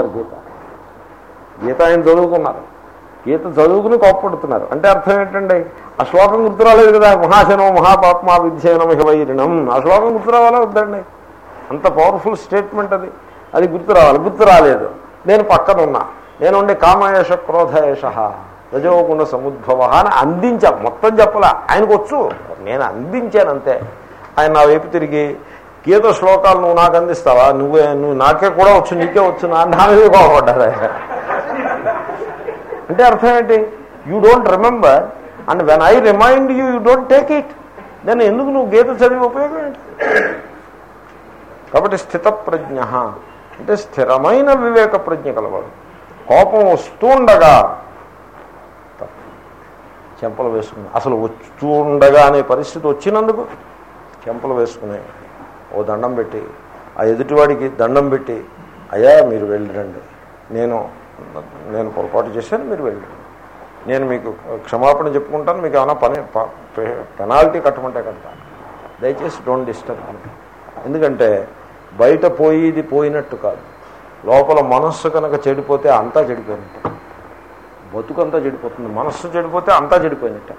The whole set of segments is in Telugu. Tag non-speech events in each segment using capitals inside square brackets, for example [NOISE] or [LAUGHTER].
చదువుకున్నారు గీత. గీత ఆయన చదువుకున్నారు? గీత చదువుకుని కోప్పడుతున్నారు. అంటే అర్థం ఏంటండి? ఆ శ్లోకం గుర్తురాలేదు కదా? మహాశనం మహాపాత్మ విద్యనం వైరిణం. ఆ శ్లోకం గుర్తురావాలా వద్దండి? అంత పవర్ఫుల్ స్టేట్మెంట్ అది. అది గుర్తు రావాలి. గుర్తు రాలేదు. నేను పక్కన ఉన్నా నేను ఉండే కామయేష క్రోధయేష రజోగుణ సముద్భవ అని అందించా మొత్తం చెప్పలా? ఆయనకు వచ్చు నేను అందించాను అంతే. ఆయన నా వైపు తిరిగి గీత శ్లోకాలు నువ్వు నాకు అందిస్తావా? నువ్వే నువ్వు నాకే కూడా వచ్చు నీకే వచ్చు నా నా మీద అంటే అర్థం ఏంటి? You don't remember and when I remind you you don't take it then ఎందుకు నువ్వు గీత చదివి ఉపయోగం ఏంటి? కాబట్టి స్థితప్రజ్ఞ అంటే స్థిరమైన వివేక ప్రజ్ఞ కలవాడు. కోపం వస్తుండగా చెంపలు వేసుకుని అసలు వస్తుండగా అనే పరిస్థితి వచ్చినందుకు చెంపలు వేసుకునేవి ఓ దండం పెట్టి ఆ ఎదుటివాడికి దండం పెట్టి అయ్యా మీరు వెళ్ళిరండి. నేను నేను పొరపాటు చేశాను మీరు వెళ్ళిరండి నేను మీకు క్షమాపణ చెప్పుకుంటాను మీకు ఏమైనా పని పె- పెనాల్టీ కట్టమంటే కడతాను దయచేసి డోంట్ డిస్టర్బ్ ఎందుకంటే బయట పోయేది పోయినట్టు కాదు. లోపల మనస్సు కనుక చెడిపోతే అంతా చెడిపోయినట్టు. బతుకంతా చెడిపోతుంది. మనస్సు చెడిపోతే అంతా చెడిపోయినట్టే.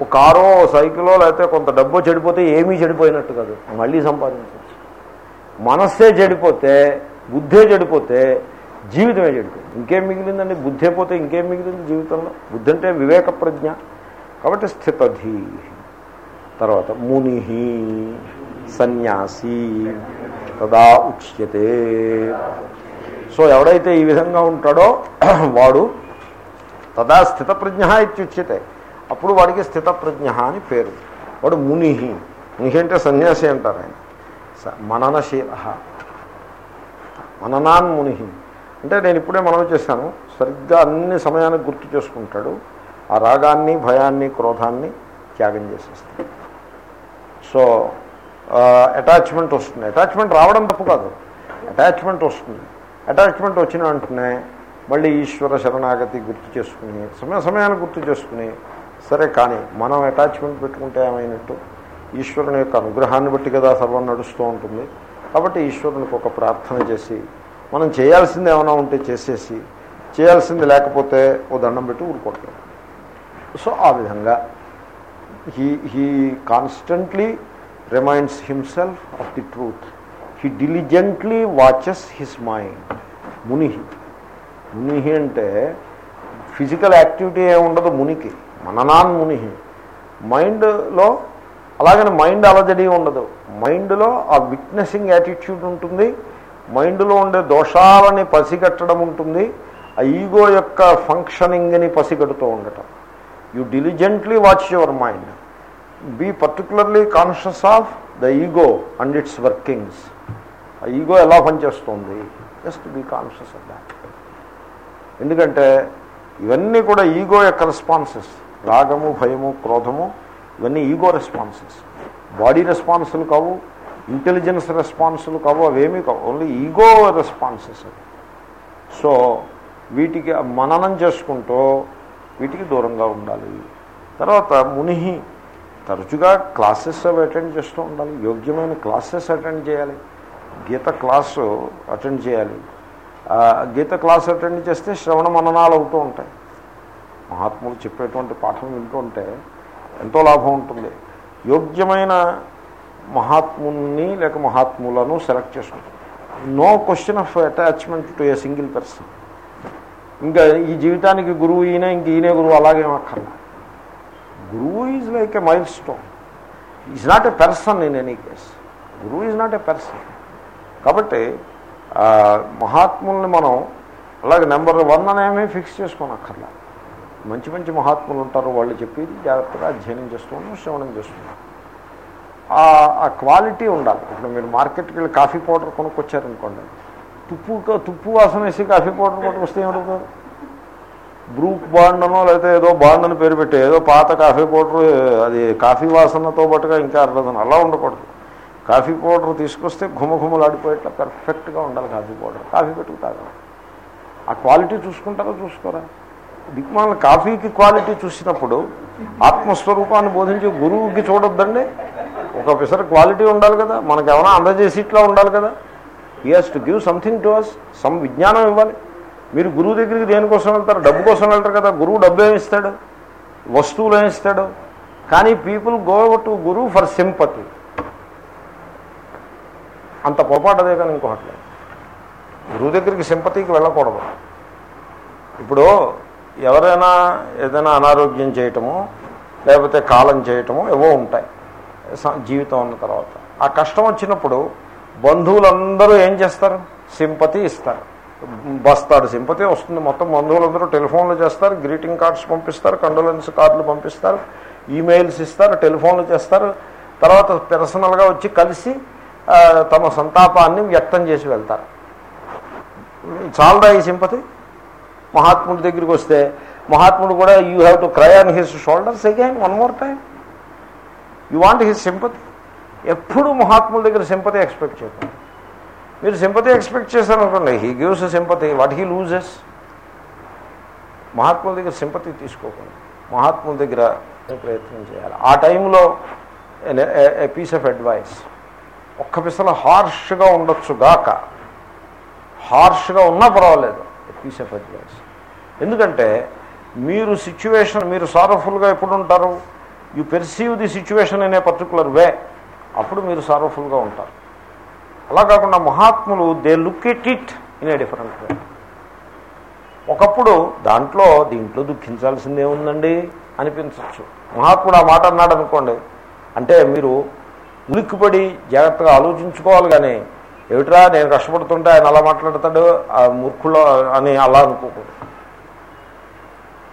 ఒక కారో సైకిలో లేకపోతే కొంత డబ్బు చెడిపోతే ఏమీ చెడిపోయినట్టు కాదు. మళ్ళీ సంపాదించవచ్చు. మనస్సే చెడిపోతే బుద్ధే చెడిపోతే జీవితమే చెడిపోయింది. ఇంకేం మిగిలిందండి? బుద్ధే పోతే ఇంకేం మిగిలింది జీవితంలో? బుద్ధి అంటే వివేక ప్రజ్ఞ. కాబట్టి స్థితధీ. తర్వాత ముని సన్యాసి తదా ఉచ్యతే. సో ఎవడైతే ఈ విధంగా ఉంటాడో వాడు తదా స్థితప్రజ్ఞ ఇత్యుచ్యతే. అప్పుడు వాడికి స్థితప్రజ్ఞ అని పేరు. వాడు ముని ముని అంటే సన్యాసి అంటారు ఆయన. మననశీల మననాన్ ముని అంటే నేను ఇప్పుడే మనం చేశాను. సరిగ్గా అన్ని సమయానికి గుర్తు చేసుకుంటాడు. ఆ రాగాన్ని భయాన్ని క్రోధాన్ని త్యాగం చేసేస్తాడు. సో అటాచ్మెంట్ వస్తుంది. అటాచ్మెంట్ రావడం తప్పు కాదు. అటాచ్మెంట్ వస్తుంది. అటాచ్మెంట్ వచ్చిన వెంటనే మళ్ళీ ఈశ్వర శరణాగతి గుర్తు చేసుకుని సమయ సమయాన్ని గుర్తు చేసుకుని సరే కానీ మనం అటాచ్మెంట్ పెట్టుకుంటే ఏమైనట్టు? ఈశ్వరుని యొక్క అనుగ్రహాన్ని బట్టి కదా సర్వం నడుస్తూ ఉంటుంది. కాబట్టి ఈశ్వరునికి ఒక ప్రార్థన చేసి మనం చేయాల్సింది ఏమైనా ఉంటే చేసేసి చేయాల్సింది లేకపోతే ఓ దండం పెట్టి ఊరుకోవట్లేదు సో ఆ విధంగా he he constantly reminds himself of the truth he diligently watches his mind ముని ముని అంటే ఫిజికల్ యాక్టివిటీ ఏమి ఉండదు మునికి. మననాన్ ముని మైండ్లో అలాగని మైండ్ అలజడి ఉండదు. మైండ్లో ఆ విట్నెసింగ్ యాటిట్యూడ్ ఉంటుంది. మైండ్లో ఉండే దోషాలని పసిగట్టడం ఉంటుంది. ఆ ఈగో యొక్క ఫంక్షనింగ్ని పసిగడుతూ ఉండటం. You diligently watch your mind. Be particularly conscious of the ego and its workings. ఆ ఈగో ఎలా పనిచేస్తుంది? Just be conscious of that. ఎందుకంటే ఇవన్నీ కూడా ఈగో యొక్క రెస్పాన్సెస్. రాగము భయము క్రోధము ఇవన్నీ ఈగో రెస్పాన్సెస్ బాడీ రెస్పాన్సులు కావు ఇంటెలిజెన్స్ రెస్పాన్సులు కావు అవేమీ కావు ఓన్లీ ఈగో రెస్పాన్సెస్ సో వీటికి మననం చేసుకుంటూ వీటికి దూరంగా ఉండాలి. తర్వాత ముని తరచుగా క్లాసెస్ అవి అటెండ్ చేస్తూ ఉండాలి యోగ్యమైన క్లాసెస్ అటెండ్ చేయాలి. గీత క్లాసు అటెండ్ చేయాలి. గీత క్లాస్ అటెండ్ చేస్తే శ్రవణ మననాలు అవుతూ ఉంటాయి. మహాత్ములు చెప్పేటువంటి పాఠం వింటుంటే ఉంటే ఎంతో లాభం ఉంటుంది. యోగ్యమైన మహాత్ముని లేక మహాత్ములను సెలెక్ట్ చేసుకుంటాం. No question of attachment to a single person. ఇంకా ఈ జీవితానికి గురువు ఈయన ఇంక ఈయనే గురువు అలాగే అక్కర్లా గురువు is like a milestone is not a person in any case గురువు ఈజ్ నాట్ ఎ పర్సన్. కాబట్టి మహాత్ముల్ని మనం అలాగే నెంబర్ వన్ అనేమి ఫిక్స్ చేసుకోనక్కర్లేదు మంచి మంచి మహాత్ములు ఉంటారు వాళ్ళు చెప్పేది జాగ్రత్తగా అధ్యయనం చేస్తూ శ్రవణం చేస్తున్నాం ఆ- క్వాలిటీ ఉండాలి. ఇప్పుడు మీరు మార్కెట్కి వెళ్ళి కాఫీ పౌడర్ కొనుక్కొచ్చారనుకోండి తుప్పు తుప్పు వాసన వేసి కాఫీ పౌడర్ కొట్టుకొస్తే ఏమడుగుతారు బ్రూక్ బాండ్ అనో లేకపోతే ఏదో బాండ్ అని పేరు పెట్టి ఏదో పాత కాఫీ పౌడర్ అది కాఫీ వాసనతో పాటుగా ఇంకా అర్థం అలా ఉండకూడదు. కాఫీ పౌడర్ తీసుకొస్తే ఘుమఘుమలాడిపోయేట్లా పర్ఫెక్ట్గా ఉండాలి కాఫీ పౌడర్. కాఫీ పెట్టుకు తాగాలి ఆ క్వాలిటీ చూసుకుంటారా చూసుకోరా? దిక్మాల కాఫీకి క్వాలిటీ చూసినప్పుడు ఆత్మస్వరూపాన్ని బోధించే గురువుకి చూడొద్దండి. ఒక పిసర్ క్వాలిటీ ఉండాలి కదా. మనకు ఏమైనా అందజేసి ఇట్లా ఉండాలి కదా. He has to give something to us some విజ్ఞానం ఇవ్వాలి. మీరు గురువు దగ్గరికి దేనికోసం వెళ్తారు? డబ్బు కోసం వెళ్తారు కదా. గురువు డబ్బు ఏమి ఇస్తాడు? వస్తువులు ఏమి ఇస్తాడు? కానీ పీపుల్ గో టు గురువు ఫర్ సింపతి అంత పొరపాటు అదే కానీ ఇంకొకటి గురువు దగ్గరికి సింపతికి వెళ్ళకూడదు. ఇప్పుడు ఎవరైనా ఏదైనా అనారోగ్యం చేయటము లేకపోతే కాలం చేయటము ఏవో ఉంటాయి. స- జీవితం ఉన్న తర్వాత. ఆ కష్టం వచ్చినప్పుడు బంధువులందరూ ఏం చేస్తారు? సింపతి ఇస్తారు. బస్తాడు సింపతి వస్తుంది. మొత్తం బంధువులందరూ టెలిఫోన్లు చేస్తారు. గ్రీటింగ్ కార్డ్స్ పంపిస్తారు. కండోలెన్స్ కార్డులు పంపిస్తారు. ఈమెయిల్స్ ఇస్తారు. టెలిఫోన్లు చేస్తారు. తర్వాత పర్సనల్గా వచ్చి కలిసి తమ సంతాపాన్ని వ్యక్తం చేసి వెళ్తారు. చాలా ఈ సింపతి? మహాత్ముడి దగ్గరికి వస్తే మహాత్ముడు కూడా you have to cry on his shoulders again one more time you want his sympathy ఎప్పుడు మహాత్ముల దగ్గర సింపతి ఎక్స్పెక్ట్ చేయకండి మీరు సింపతి ఎక్స్పెక్ట్ చేశారనుకోండి he gives sympathy what he loses మహాత్ముల దగ్గర సింపతి తీసుకోకండి మహాత్ముల దగ్గర ప్రయత్నం చేయాలి. ఆ టైంలో ఏ పీస్ ఆఫ్ అడ్వైస్ ఒక్క పిసల హార్ష్గా ఉండొచ్చు గాక. హార్ష్గా ఉన్నా పర్వాలేదు. పీస్ ఆఫ్ అడ్వైస్ ఎందుకంటే మీరు సిచ్యువేషన్ మీరు సారఫుల్గా ఎప్పుడు ఉంటారు యు పెర్సీవ్ ది సిచ్యువేషన్ అనే పర్టికులర్ వే అప్పుడు మీరు సారఫుల్గా ఉంటారు. అలా కాకుండా మహాత్ములు they look it it in a different way ఒకప్పుడు దాంట్లో దీంట్లో దుఃఖించాల్సిందే ఉందండి అనిపించవచ్చు మహాత్ముడు ఆ మాట అన్నాడు అనుకోండి అంటే మీరు ఉలిక్కిపడి జాగ్రత్తగా ఆలోచించుకోవాలి కానీ ఏమిట్రా నేను కష్టపడుతుంటే ఆయన అలా మాట్లాడతాడు ఆ మూర్ఖులో అని అలా అనుకోకూడదు.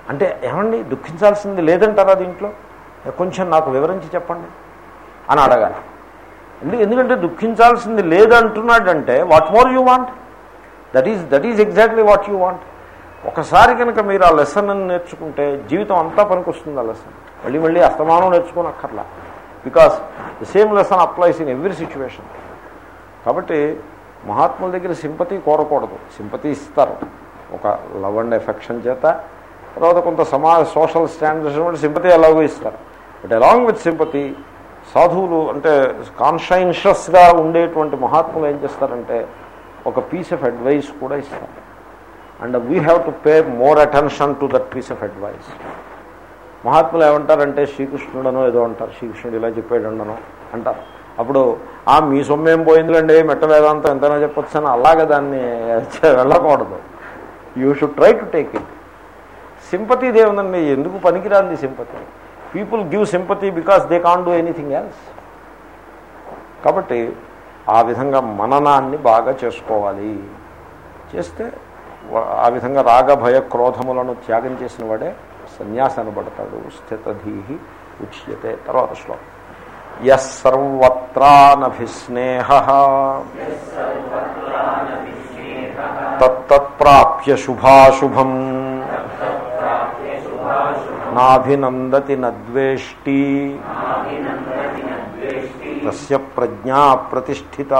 అంటే ఏమండి దుఃఖించాల్సింది లేదంటారా దీంట్లో? కొంచెం నాకు వివరించి చెప్పండి. అని అడగాలి. ఎందుకంటే దుఃఖించాల్సింది లేదంటున్నాడంటే what more you want that is that is exactly what you want ఒకసారి కనుక మీరు ఆ లెసన్ నేర్చుకుంటే జీవితం అంతా పనికొస్తుంది ఆ లెసన్ మళ్ళీ మళ్ళీ అస్తమానం నేర్చుకోనక్కర్లా. Because the same lesson applies in every situation కాబట్టి మహాత్ముల దగ్గర సింపతి కోరకూడదు. సింపతి ఇస్తారు. ఒక లవ్ అండ్ ఎఫెక్షన్ చేత తర్వాత కొంత సమాజ సోషల్ స్టాండర్డ్స్ బట్టి సింపతి ఎలాగో ఇస్తారు. బట్ అలాంగ్ విత్ సింపతి సాధువులు అంటే కాన్షైన్షియస్గా ఉండేటువంటి మహాత్ములు ఏం చేస్తారంటే ఒక పీస్ ఆఫ్ అడ్వైస్ కూడా ఇస్తారు. And we have to pay more attention to that piece of advice మహాత్ములు ఏమంటారంటే శ్రీకృష్ణుడనో ఏదో అంటారు శ్రీకృష్ణుడు ఇలా చెప్పాడనో అంటారు. అప్పుడు ఆ మీ సొమ్మేం పోయిందిలండి మెట్ట వేదాంతం ఎంతైనా చెప్పొచ్చు అని అలాగే దాన్ని వెళ్ళకూడదు. You should try to take it sympathy దేవుందండి ఎందుకు పనికిరాంది sympathy? People give sympathy because they can do anything else కాబట్టి ఆ విధంగా మననాన్ని బాగా చేసుకోవాలి. చేస్తే ఆ విధంగా రాగ భయ క్రోధములను త్యాగం చేసిన వాడే సన్యాసి అనబడతాడు స్థితధీ ఉచ్యతే. తర్వాత శ్లోకం. ఎస్ సర్వత్రానభిస్నేహ శుభాశుభం. నాభినందతి నద్వేష్టి తస్య ప్రజ్ఞా ప్రతిష్ఠిత.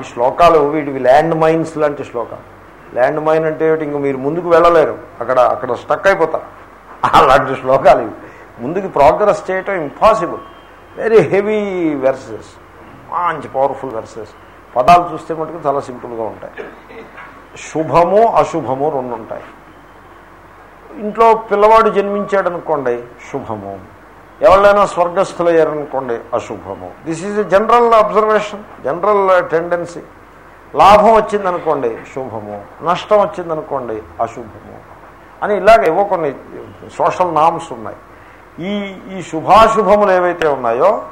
ఈ శ్లోకాలు వీటివి ల్యాండ్ మైన్స్ లాంటి శ్లోకాలు. ల్యాండ్ మైన్ అంటే ఇంక మీరు ముందుకు వెళ్ళలేరు. అక్కడ అక్కడ స్టక్ అయిపోతారు అలాంటి శ్లోకాలు ఇవి. ముందుకు ప్రోగ్రెస్ చేయటం ఇంపాసిబుల్. వెరీ హెవీ వెర్సెస్ మంచి పవర్ఫుల్ వెర్సెస్ పదాలు చూస్తే మటుకు చాలా సింపుల్గా ఉంటాయి. శుభము అశుభము రెండు ఉంటాయి ఇంట్లో పిల్లవాడు జన్మించాడు అనుకోండి శుభము. ఎవరైనా స్వర్గస్థులయ్యారనుకోండి అశుభము. This is a general observation general tendency లాభం వచ్చిందనుకోండి శుభము. నష్టం వచ్చిందనుకోండి అశుభము. అని ఇలాగ ఏవో కొన్ని సోషల్ నామ్స్ ఉన్నాయి. ఈ ఈ శుభాశుభములు ఏవైతే ఉన్నాయో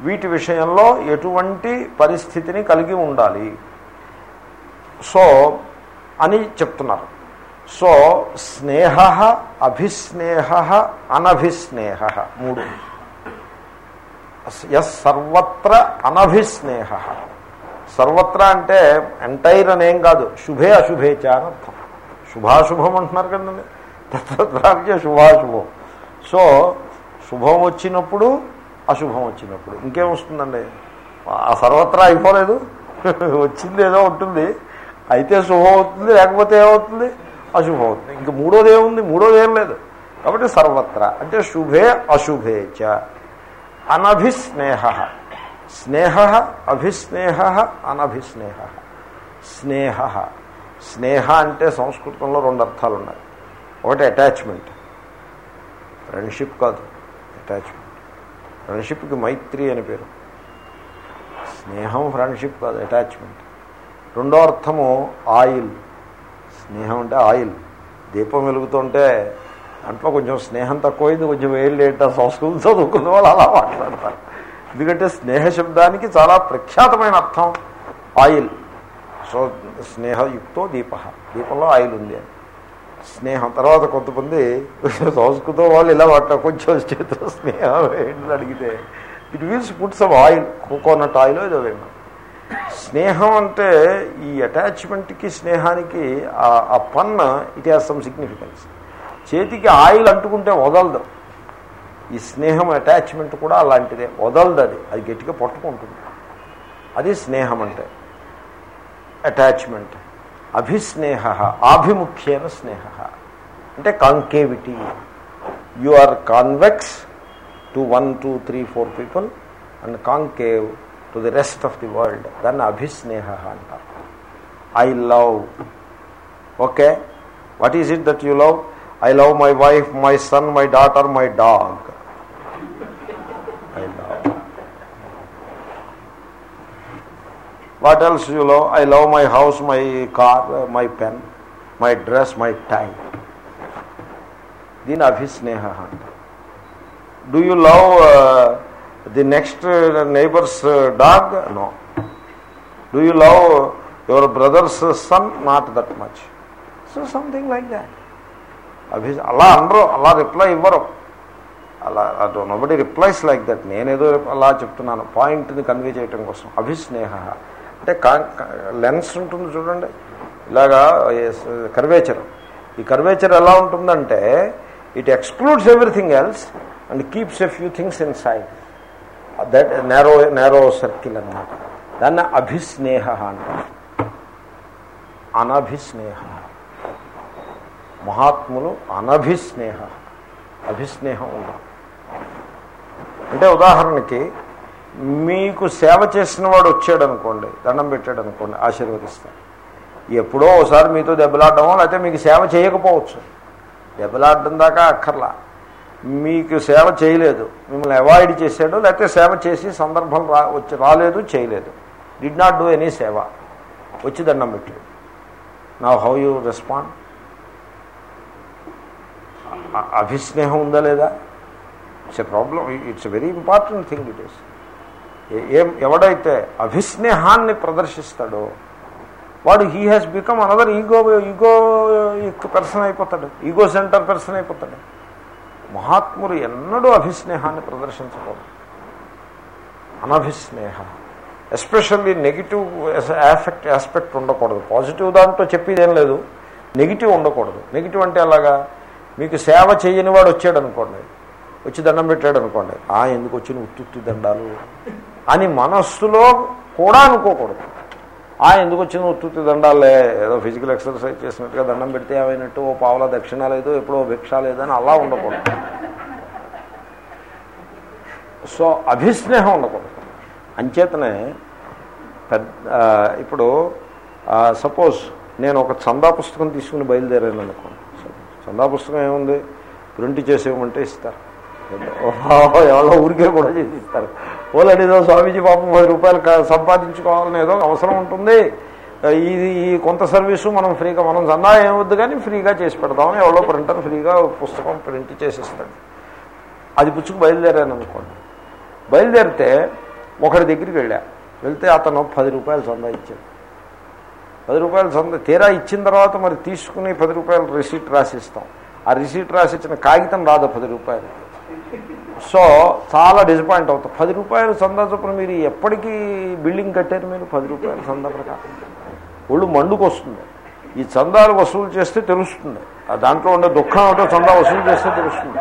వీటి విషయంలో ఎటువంటి పరిస్థితిని కలిగి ఉండాలి. సో అని చెప్తున్నారు. సో స్నేహ అభిస్నేహ అనభిస్నేహ మూడు. ఎస్ సర్వత్ర అనభిస్నేహ. సర్వత్ర అంటే ఎంటైర్ అనేం కాదు శుభే అశుభేచ అని అర్థం. శుభాశుభం అంటున్నారు కదండి తత్వద్రావ్య శుభాశుభం. సో శుభం వచ్చినప్పుడు అశుభం వచ్చినప్పుడు. ఇంకేం వస్తుందండి? ఆ సర్వత్రా అయిపోలేదు. వచ్చింది ఏదో ఉంటుంది. అయితే శుభం అవుతుంది లేకపోతే ఏమవుతుంది? అశుభం అవుతుంది ఇంక మూడోది ఏముంది? మూడోది ఏం లేదు. కాబట్టి సర్వత్ర. అంటే శుభే అశుభే చ. అనభిస్నేహ. స్నేహ అభిస్నేహ అనభిస్నేహ. స్నేహ. స్నేహ అంటే సంస్కృతంలో రెండు అర్థాలు ఉన్నాయి ఒకటి అటాచ్మెంట్. ఫ్రెండ్షిప్ కాదు. అటాచ్మెంట్. ఫ్రెండ్షిప్కి మైత్రి అని పేరు. స్నేహం ఫ్రెండ్షిప్ కాదు. అటాచ్మెంట్. రెండో అర్థము ఆయిల్. స్నేహం అంటే ఆయిల్. దీపం వెలుగుతుంటే దాంట్లో కొంచెం స్నేహం తక్కువైంది కొంచెం వేలు లేట సంస్కృతం చదువుకున్న వాళ్ళు అలా మాట్లాడతారు. ఎందుకంటే స్నేహ శబ్దానికి చాలా ప్రఖ్యాతమైన అర్థం ఆయిల్. సో స్నేహయుక్తో దీప. దీపంలో ఆయిల్ ఉంది అని. స్నేహం తర్వాత కొంతమంది సంస్కృతం వాళ్ళు ఇలా పట్టారు కొంచెం చేతిలో స్నేహం ఏంటి అడిగితే it means put some oil coconut oil ఏదో వేయమని స్నేహం అంటే ఈ అటాచ్మెంట్కి స్నేహానికి ఆ పన్న ఇట్ హ్యాస్ సమ్ సిగ్నిఫికెన్స్ చేతికి ఆయిల్ అంటుకుంటే వదలదు. ఈ స్నేహం అటాచ్మెంట్ కూడా అలాంటిదే. వదలదు అది. అది గట్టిగా పట్టుకుంటుంది. అది స్నేహం అంటే. అటాచ్మెంట్. అభిస్నేహ ఆభిముఖ్యేన స్నేహ. అంటే concavity. You are convex to one two three four people and concave to the rest of the world దాన్ని అభిస్నేహ అంటారు I love okay what is it that you love I love my wife my son my daughter my dog I love what else you love I love my house my car my pen my dress my tie దీని అభిస్నేహ అంట do you love the next neighbour's dog no. Do you love your brother's son? Not that much. So something like that. అభి అలా అనరు అలా రిప్లై ఇవ్వరు. అలా అటు నొబడి రిప్లైస్ లైక్ దట్. నేనేదో అలా చెప్తున్నాను. పాయింట్ని కన్వే చేయటం కోసం. అభిస్నేహ. అంటే లెన్స్ ఉంటుంది చూడండి. ఇలాగా కర్వేచర్. ఈ కర్వేచర్ ఎలా ఉంటుందంటే it excludes everything else and keeps a few things inside that narrow narrow circle అనమాట దాన్ని అభిస్నేహ అంటారు అనభిస్నేహ. మహాత్ములు అనభిస్నేహ. అభిస్నేహం ఉండదు అంటే ఉదాహరణకి మీకు సేవ చేసిన వాడు వచ్చాడు అనుకోండి దండం పెట్టాడు అనుకోండి ఆశీర్వదిస్తాను ఎప్పుడో ఒకసారి మీతో దెబ్బలాడమో లేకపోతే మీకు సేవ చేయకపోవచ్చు. దెబ్బలాడడం దాకా అక్కర్లా. మీకు సేవ చేయలేదు మిమ్మల్ని అవాయిడ్ చేశాడు లేకపోతే సేవ చేసి సందర్భం రా వచ్చి రాలేదు చేయలేదు. డిడ్ నాట్ డూ ఎనీ సేవ. వచ్చి దండం పెట్టాడు నా హౌ యూ రెస్పాండ్ అభిస్నేహం ఉందా లేదా? It's a problem it's very important thing it is ఏం ఎవడైతే అభిస్నేహాన్ని ప్రదర్శిస్తాడో వాడు he has become another ego ego person అయిపోతాడు. ఈగో సెంటర్ పర్సన్ అయిపోతాడు. మహాత్ములు ఎన్నడూ అభిస్నేహాన్ని ప్రదర్శించకూడదు. అనభిస్నేహ. ఎస్పెషల్లీ నెగిటివ్ ఆఫెక్ట్ ఆస్పెక్ట్ ఉండకూడదు. పాజిటివ్ దాంట్లో చెప్పేదేం లేదు. నెగిటివ్ ఉండకూడదు. నెగిటివ్ అంటే అలాగా మీకు సేవ చేయని వాడు వచ్చాడు అనుకోండి. వచ్చి దండం పెట్టాడు అనుకోండి. ఆ ఎందుకు వచ్చిన ఉత్తుత్తి దండాలు? అని మనస్సులో కూడా అనుకోకూడదు. ఆ ఎందుకు వచ్చిన ఉత్తుత్తి దండాలే. ఏదో ఫిజికల్ ఎక్సర్సైజ్ చేసినట్టుగా దండం పెడితే ఏమైనట్టు ఓ పావుల దక్షిణ లేదు ఎప్పుడో భిక్ష లేదని అలా ఉండకూడదు. సో అభిస్నేహం ఉండకూడదు. అంచేతనే పెద్ద ఇప్పుడు సపోజ్ నేను ఒక చందా పుస్తకం తీసుకుని బయలుదేరాను అనుకోండి చందా పుస్తకం ఏముంది? ప్రింట్ చేసేయమంటే ఇస్తారు. ఎవరో ఊరికే కూడా చేసి ఇస్తారు. ఓలేదో స్వామీజీ పాపం పది రూపాయలు సంపాదించుకోవాలని ఏదో అవసరం ఉంటుంది. ఇది ఈ కొంత సర్వీసు మనం ఫ్రీగా మనం సన్నా ఏమొద్దు కానీ ఫ్రీగా చేసి పెడదామని ఎవరో ప్రింటర్ ఫ్రీగా పుస్తకం ప్రింట్ చేసిస్తాడు. అది పుచ్చుకు బయలుదేరాను అనుకోండి బయలుదేరితే ఒకరి దగ్గరికి వెళ్ళా. వెళ్తే అతను పది రూపాయలు సందా ఇచ్చాడు పది రూపాయలు సందా తీరా ఇచ్చిన తర్వాత మరి తీసుకుని పది రూపాయలు రిసీట్ రాసిస్తాం. ఆ రిసీట్ రాసి ఇచ్చిన కాగితం రాదు పది రూపాయలు సో చాలా డిసప్పాయింట్ అవుతాం. పది రూపాయలు చందా చొప్పున మీరు ఎప్పటికీ బిల్డింగ్ కట్టారు మీరు? పది రూపాయలు చందా ప్రకారం ఒళ్ళు మండుకు వస్తుంది. ఈ చందాలు వసూలు చేస్తే తెలుస్తుంది. దాంట్లో ఉండే దుఃఖం ఒకటో చందా వసూలు చేస్తే తెలుస్తుంది.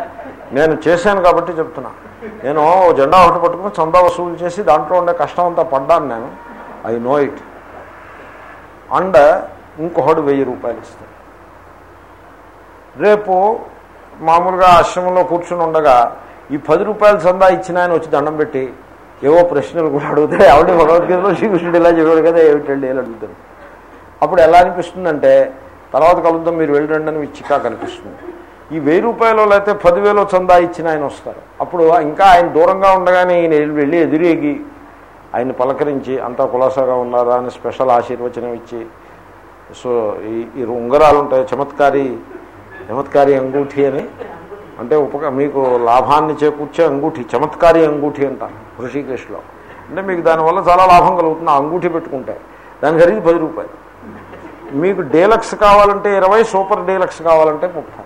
నేను చేశాను కాబట్టి చెప్తున్నా. నేను జెండా ఒకటి పట్టుకుని చందా వసూలు చేసి దాంట్లో ఉండే కష్టం అంతా పడ్డాను నేను. I know it. అండ్ ఇంకొకడు వెయ్యి రూపాయలు ఇస్తాడు. రేపు మామూలుగా ఆశ్రమంలో కూర్చుని ఉండగా ఈ పది రూపాయలు చందా ఇచ్చిన ఆయన వచ్చి దండం పెట్టి ఏవో ప్రశ్నలు కూడా అడుగుతాయి ఆవిడ భగవద్గీతలో శ్రీకృష్ణుడు ఇలా చెప్పాడు కదా ఏమిటండి అని అడుగుతాడు. అప్పుడు ఎలా అనిపిస్తుందంటే తర్వాత కలుద్దాం మీరు వెళ్ళండి అని చిక్కా కనిపిస్తుంది ఈ వెయ్యి రూపాయలు లేకపోతే పదివేలు చందా ఇచ్చిన ఆయన వస్తారు. అప్పుడు ఇంకా ఆయన దూరంగా ఉండగానే ఈయన వెళ్ళి ఎదురేగి ఆయన పలకరించి అంతా కులాసాగా ఉన్నారా? అని స్పెషల్ ఆశీర్వచనం ఇచ్చి సో ఈ ఈ ఉంగరాలు ఉంటాయి చమత్కారి చమత్కారి అంగూఠి అని అంటే ఉపక మీకు లాభాన్ని చేకూర్చే అంగూఠి చమత్కారి అంగూఠి అంటారు ఋషికేశ్లో అంటే మీకు దానివల్ల చాలా లాభం కలుగుతుంది అంగూఠి పెట్టుకుంటే. దాని ఖరీదు పది రూపాయలు. మీకు డీలక్స్ కావాలంటే ఇరవై సూపర్ డీలక్స్ కావాలంటే ముప్పై.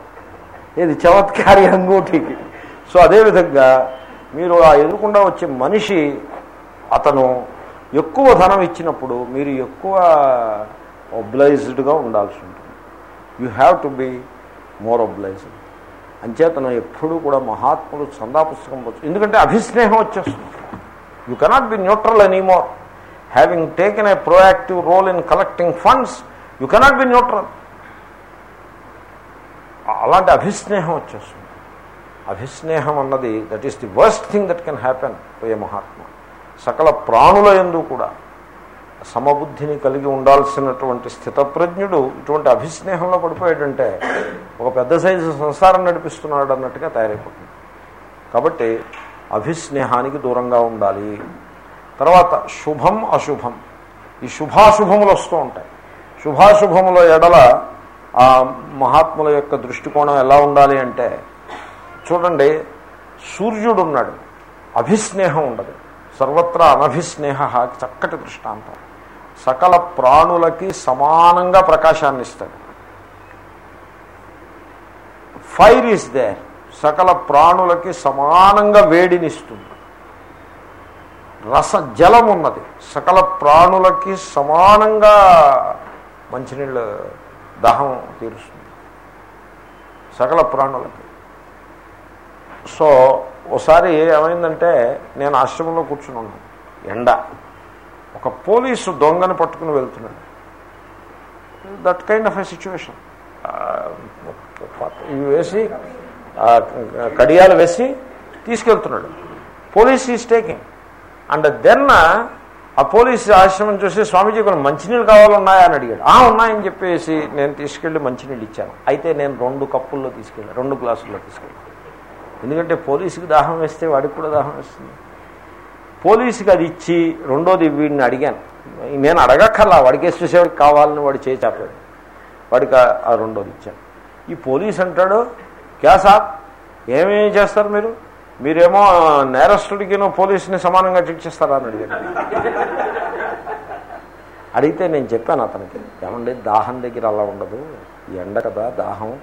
ఇది చమత్కారి అంగూఠికి. సో అదేవిధంగా మీరు ఆ ఎదురుకుండా వచ్చే మనిషి అతను ఎక్కువ ధనం ఇచ్చినప్పుడు మీరు ఎక్కువ ఒబ్లైజ్డ్గా ఉండాల్సి ఉంటుంది. You have to be more obliged అంచేతను ఎప్పుడూ కూడా మహాత్ములు చందా పుస్తకం వచ్చు ఎందుకంటే అభిస్నేహం వచ్చేస్తుంది. You cannot be neutral anymore having taken a proactive role in collecting funds you cannot be neutral అలాంటి అభిస్నేహం వచ్చేస్తుంది. అభిస్నేహం అన్నది that is the worst thing that can happen to a మహాత్మ. సకల ప్రాణుల ఎందు కూడా సమబుద్ధిని కలిగి ఉండాల్సినటువంటి స్థితప్రజ్ఞుడు ఇటువంటి అభిస్నేహంలో పడిపోయాడంటే ఒక పెద్ద సైజు సంసారం నడిపిస్తున్నాడు అన్నట్టుగా తయారైపోతుంది. కాబట్టి అభిస్నేహానికి దూరంగా ఉండాలి. తర్వాత శుభం అశుభం. ఈ శుభాశుభములు వస్తూ ఉంటాయి. శుభాశుభముల ఎడల ఆ మహాత్ముల యొక్క దృష్టికోణం ఎలా ఉండాలి అంటే చూడండి సూర్యుడు ఉన్నాడు అభిస్నేహం ఉండదు. సర్వత్రా అనభిస్నేహ చక్కటి దృష్టాంతం. సకల ప్రాణులకి సమానంగా ప్రకాశాన్ని ఇస్తాడు ఫైర్ ఈస్ దేర్. సకల ప్రాణులకి సమానంగా వేడినిస్తుంది. రస జలం ఉన్నది. సకల ప్రాణులకి సమానంగా మంచినీళ్ళు దాహం తీరుస్తుంది. సకల ప్రాణులకి. సో ఒకసారి ఏమైందంటే నేను ఆశ్రమంలో కూర్చుని ఉన్నాను. ఎండ. ఒక పోలీసు దొంగను పట్టుకుని వెళ్తున్నాడు. That kind of a situation ఇవి వేసి కడియాలు వేసి తీసుకెళ్తున్నాడు. Police is taking and then ఆ పోలీస్ ఆశ్రమం చూసి స్వామీజీ కొన్ని మంచినీళ్ళు కావాలన్నాయా? అని అడిగాడు. ఆ ఉన్నాయని చెప్పేసి నేను తీసుకెళ్ళి మంచినీళ్ళు ఇచ్చాను. అయితే నేను రెండు కప్పుల్లో తీసుకెళ్ళాను రెండు గ్లాసుల్లో తీసుకెళ్ళాను ఎందుకంటే పోలీసుకి దాహం వేస్తే వాడికి కూడా దాహం వేస్తుంది. పోలీసుకి అది ఇచ్చి రెండోది వీడిని అడిగాను. నేను అడగక్కర్లా వాడికి వేసేవాడికి కావాలని వాడు చేయి వాడికి ఆ- రెండోది ఇచ్చాను. ఈ పోలీస్ అంటాడు క్యా సాబ్? ఏమేమి చేస్తారు మీరు? మీరేమో నేరస్తుడికినో పోలీసుని సమానంగా ట్రీట్ చేస్తారా? అని అడిగాడు. అడిగితే నేను చెప్పాను అతనికి ఏమండి దాహం దగ్గర అలా ఉండదు. ఈ ఎండ కదా దాహం.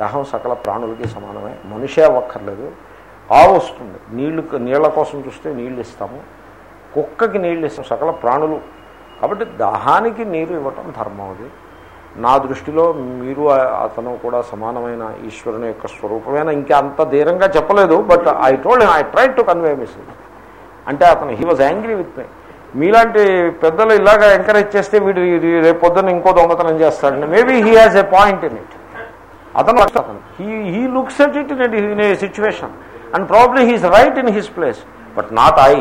దాహం సకల ప్రాణులకి సమానమే. మనిషే అవ్వక్కర్లేదు. ఆవు వస్తుంది. నీళ్ళు నీళ్ళ కోసం చూస్తే నీళ్ళు ఇస్తాము. కుక్కకి నీళ్ళు ఇస్తాం. సకల ప్రాణులు. కాబట్టి దాహానికి నీరు ఇవ్వటం ధర్మం అది. నా దృష్టిలో మీరు అతను కూడా సమానమైన ఈశ్వరుని యొక్క స్వరూపమైన ఇంకా అంత ధీరంగా చెప్పలేదు but I told I try to convey message అంటే అతను he was angry with me. మీలాంటి పెద్దలు ఇలాగా ఎంకరేజ్ చేస్తే వీడు రేపు పొద్దున్న ఇంకో దొంగతనం చేస్తాడండి. Maybe he has a point in it అతను అతను he he looks at it in a situation and probably he's right in his place but not I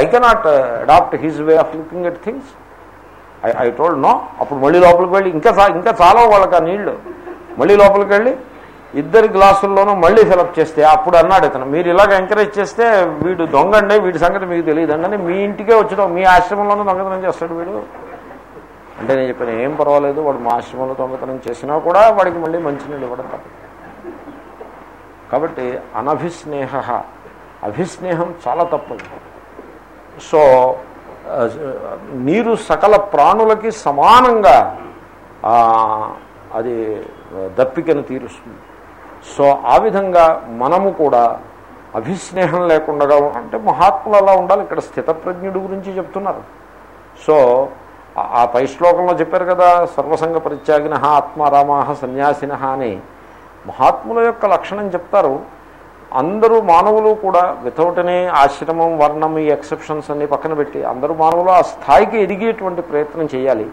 I cannot adopt his way of looking at things I I told no అప్పుడు మళ్ళీ లోపలికి వెళ్ళి ఇంకా ఇంకా చాలా వాళ్ళకి ఆ నీళ్ళు మళ్ళీ లోపలికి వెళ్ళి ఇద్దరి గ్లాసుల్లోనూ మళ్ళీ ఫిలప్ చేస్తే అప్పుడు అన్నాడు ఇతను మీరు ఇలాగ ఎంకరేజ్ చేస్తే వీడు దొంగండి వీడి సంగతి మీకు తెలియదండి అని మీ ఇంటికే వచ్చడం మీ ఆశ్రమంలోనూ దొంగతనం చేస్తాడు వీడు. అంటే నేను చెప్పాను ఏం పర్వాలేదు వాడు మా ఆశ్రమంలో దొంగతనం చేసినా కూడా వాడికి మళ్ళీ మంచినీళ్ళు ఇవ్వడం తప్పదు. కాబట్టి అనభిస్నేహ. అభిస్నేహం చాలా తప్పదు. సో నీరు సకల ప్రాణులకి సమానంగా అది దప్పికను తీరుస్తుంది. సో ఆ విధంగా మనము కూడా అభిస్నేహం లేకుండా అంటే మహాత్ములు అలా ఉండాలి. ఇక్కడ స్థితప్రజ్ఞుడి గురించి చెప్తున్నారు. సో ఆ- ఆ పై శ్లోకంలో చెప్పారు కదా సర్వసంగ పరిత్యాగిన ఆత్మారామాహ సన్యాసిన అని. మహాత్ముల యొక్క లక్షణం చెప్తారు. అందరూ మానవులు కూడా వితౌట్ అనే ఆశ్రమం వర్ణం ఈ ఎక్సెప్షన్స్ అన్ని పక్కన పెట్టి అందరూ మానవులు ఆ స్థాయికి ఎదిగేటువంటి ప్రయత్నం చేయాలి.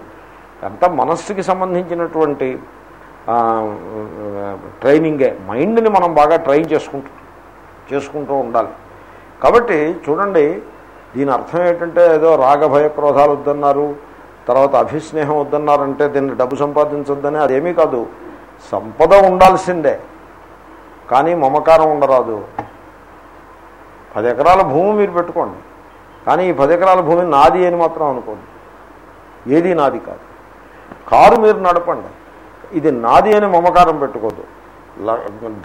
అంతా మనస్సుకి సంబంధించినటువంటి ట్రైనింగే మైండ్ని మనం బాగా ట్రైన్ చేసుకుంటూ చేసుకుంటూ ఉండాలి. కాబట్టి చూడండి దీని అర్థం ఏంటంటే ఏదో రాగభయ క్రోధాలు వద్దన్నారు తర్వాత అభిస్నేహం వద్దన్నారంటే దీన్ని డబ్బు సంపాదించొద్దని అదేమీ కాదు. సంపద ఉండాల్సిందే. కానీ మమకారం ఉండరాదు. పది ఎకరాల భూమి మీరు పెట్టుకోండి. కానీ ఈ పది ఎకరాల భూమి నాది అని మాత్రం అనుకోండి. ఏది నాది కాదు. కారు మీరు నడపండి. ఇది నాది అని మమకారం పెట్టుకోదు.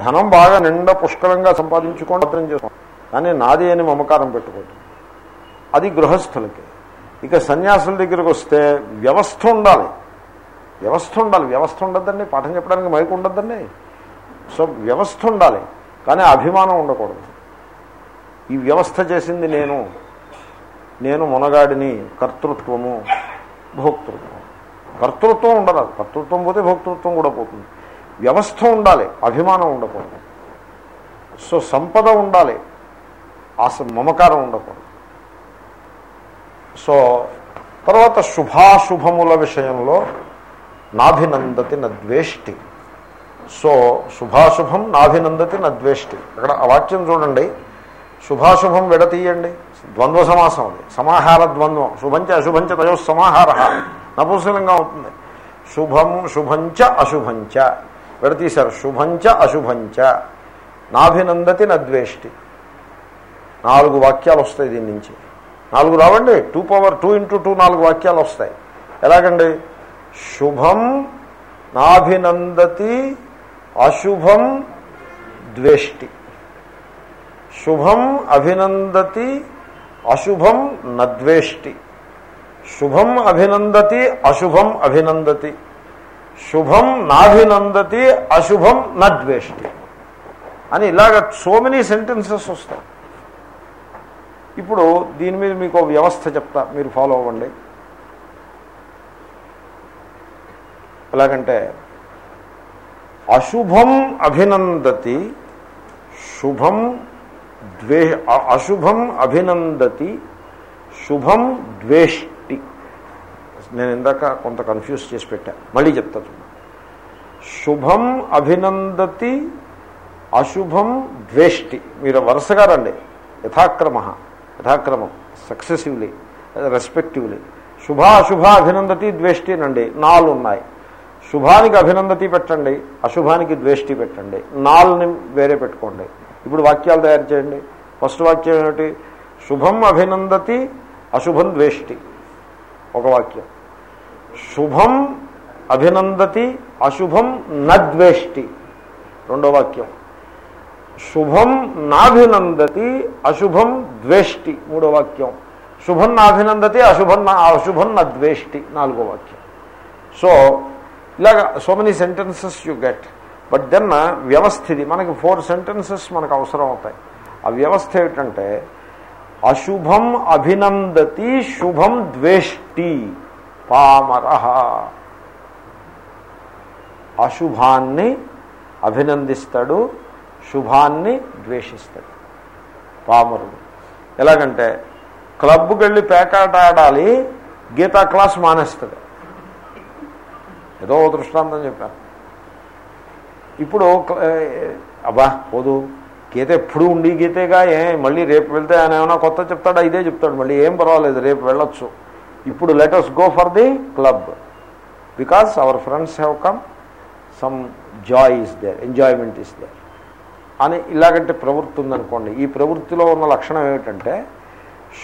ధనం బాగా నిండా పుష్కలంగా సంపాదించుకోండి అర్థం చేసుకోండి. కానీ నాది అని మమకారం పెట్టుకోదు అది గృహస్థులకి. ఇక సన్యాసుల దగ్గరికి వస్తే వ్యవస్థ ఉండాలి. వ్యవస్థ ఉండాలి. వ్యవస్థ ఉండద్దండి. పాఠం చెప్పడానికి మైకు ఉండద్దండి. సో వ్యవస్థ ఉండాలి. కానీ అభిమానం ఉండకూడదు. ఈ వ్యవస్థ చేసింది నేను. నేను మునగాడిని కర్తృత్వము భోక్తృత్వం. కర్తృత్వం ఉండరాదు కర్తృత్వం పోతే భోక్తృత్వం కూడా పోతుంది. వ్యవస్థ ఉండాలి. అభిమానం ఉండకూడదు. సో సంపద ఉండాలి. ఆస మమకారం ఉండకూడదు. సో తర్వాత శుభాశుభముల విషయంలో నాభినందతి నద్వేష్టి సో శుభాశుభం నాభినందతి నద్వేష్టి అక్కడ ఆ వాక్యం చూడండి. శుభాశుభం విడతీయండి. ద్వంద్వ సమాసం అది. సమాహార ద్వంద్వం. శుభంచ అశుభంచ తయో సమాహార. నపుంసకంగా అవుతుంది. శుభము శుభంచ అశుభంచ. విడతీశారు. శుభంచ అశుభంచ. నాభినందతి నద్వేష్టి నాలుగు వాక్యాలు వస్తాయి దీని నుంచి. నాలుగు రావండి. Two power two into two నాలుగు వాక్యాలు వస్తాయి. ఎలాగండి? శుభం నాభినందతి అశుభం ద్వేష్టి. శుభం అభినందతి అశుభం నద్వేష్టి. శుభం అభినందతి అశుభం అభినందతి. శుభం నాభినందతి అశుభం నద్వేష్టి. అని ఇలాగ సో మెనీ సెంటెన్సెస్ వస్తాయి. ఇప్పుడు దీని మీద మీకు వ్యవస్థ చెప్తా మీరు ఫాలో అవ్వండి. ఎలాగంటే అశుభం అభినందతి శుభం ద్వే అశుభం అభినందతి శుభం ద్వేష్టి. నేను ఇందాక కొంత కన్ఫ్యూజ్ చేసి పెట్టాను మళ్ళీ చెప్తా శుభం అభినందతి అశుభం ద్వేష్టి. మీరు వరుసగా రండి. యథాక్రమ యథాక్రమం సక్సెసివ్లీ రెస్పెక్టివ్లీ. శుభ అశుభ అభినందతి ద్వేష్టి నండి నాలుగు ఉన్నాయి శుభానికి అభినందతి పెట్టండి అశుభానికి ద్వేష్టి పెట్టండి నాలుగుని వేరే పెట్టుకోండి. ఇప్పుడు వాక్యాలు తయారు చేయండి. ఫస్ట్ వాక్యం ఏమిటి? శుభం అభినందతి అశుభం ద్వేష్టి. ఒక వాక్యం. శుభం అభినందతి అశుభం నద్వేష్టి రెండో వాక్యం. శుభం నాభినందతి అశుభం ద్వేష్టి. మూడో వాక్యం. శుభం నాభినందతి అశుభం నా అశుభం నద్వేష్టి నాలుగో వాక్యం. సో ఇలాగ so many sentences you get but then వ్యవస్థ ఇది. మనకి ఫోర్ సెంటెన్సెస్ మనకు అవసరం అవుతాయి. ఆ వ్యవస్థ ఏమిటంటే అశుభం అభినందతి శుభం ద్వేష్టి పామర. అశుభాన్ని అభినందిస్తాడు శుభాన్ని ద్వేషిస్తాడు పామరుడు. ఎలాగంటే క్లబ్కి వెళ్ళి పేకాట ఆడాలి గీతా క్లాస్ మానేస్తాడు ఏదో దృష్టాంతం చెప్పాను ఇప్పుడు అబ్బా పోదు. గీత ఎప్పుడు ఉండి గీతేగా ఏ మళ్ళీ రేపు వెళ్తే ఆయన ఏమైనా కొత్త చెప్తాడా? ఇదే చెప్తాడు. మళ్ళీ ఏం పర్వాలేదు రేపు వెళ్ళొచ్చు. ఇప్పుడు let's go for the club because our friends have come some joy is there enjoyment is there అని ఇలాగంటే ప్రవృత్తి ఉందనుకోండి. ఈ ప్రవృత్తిలో ఉన్న లక్షణం ఏమిటంటే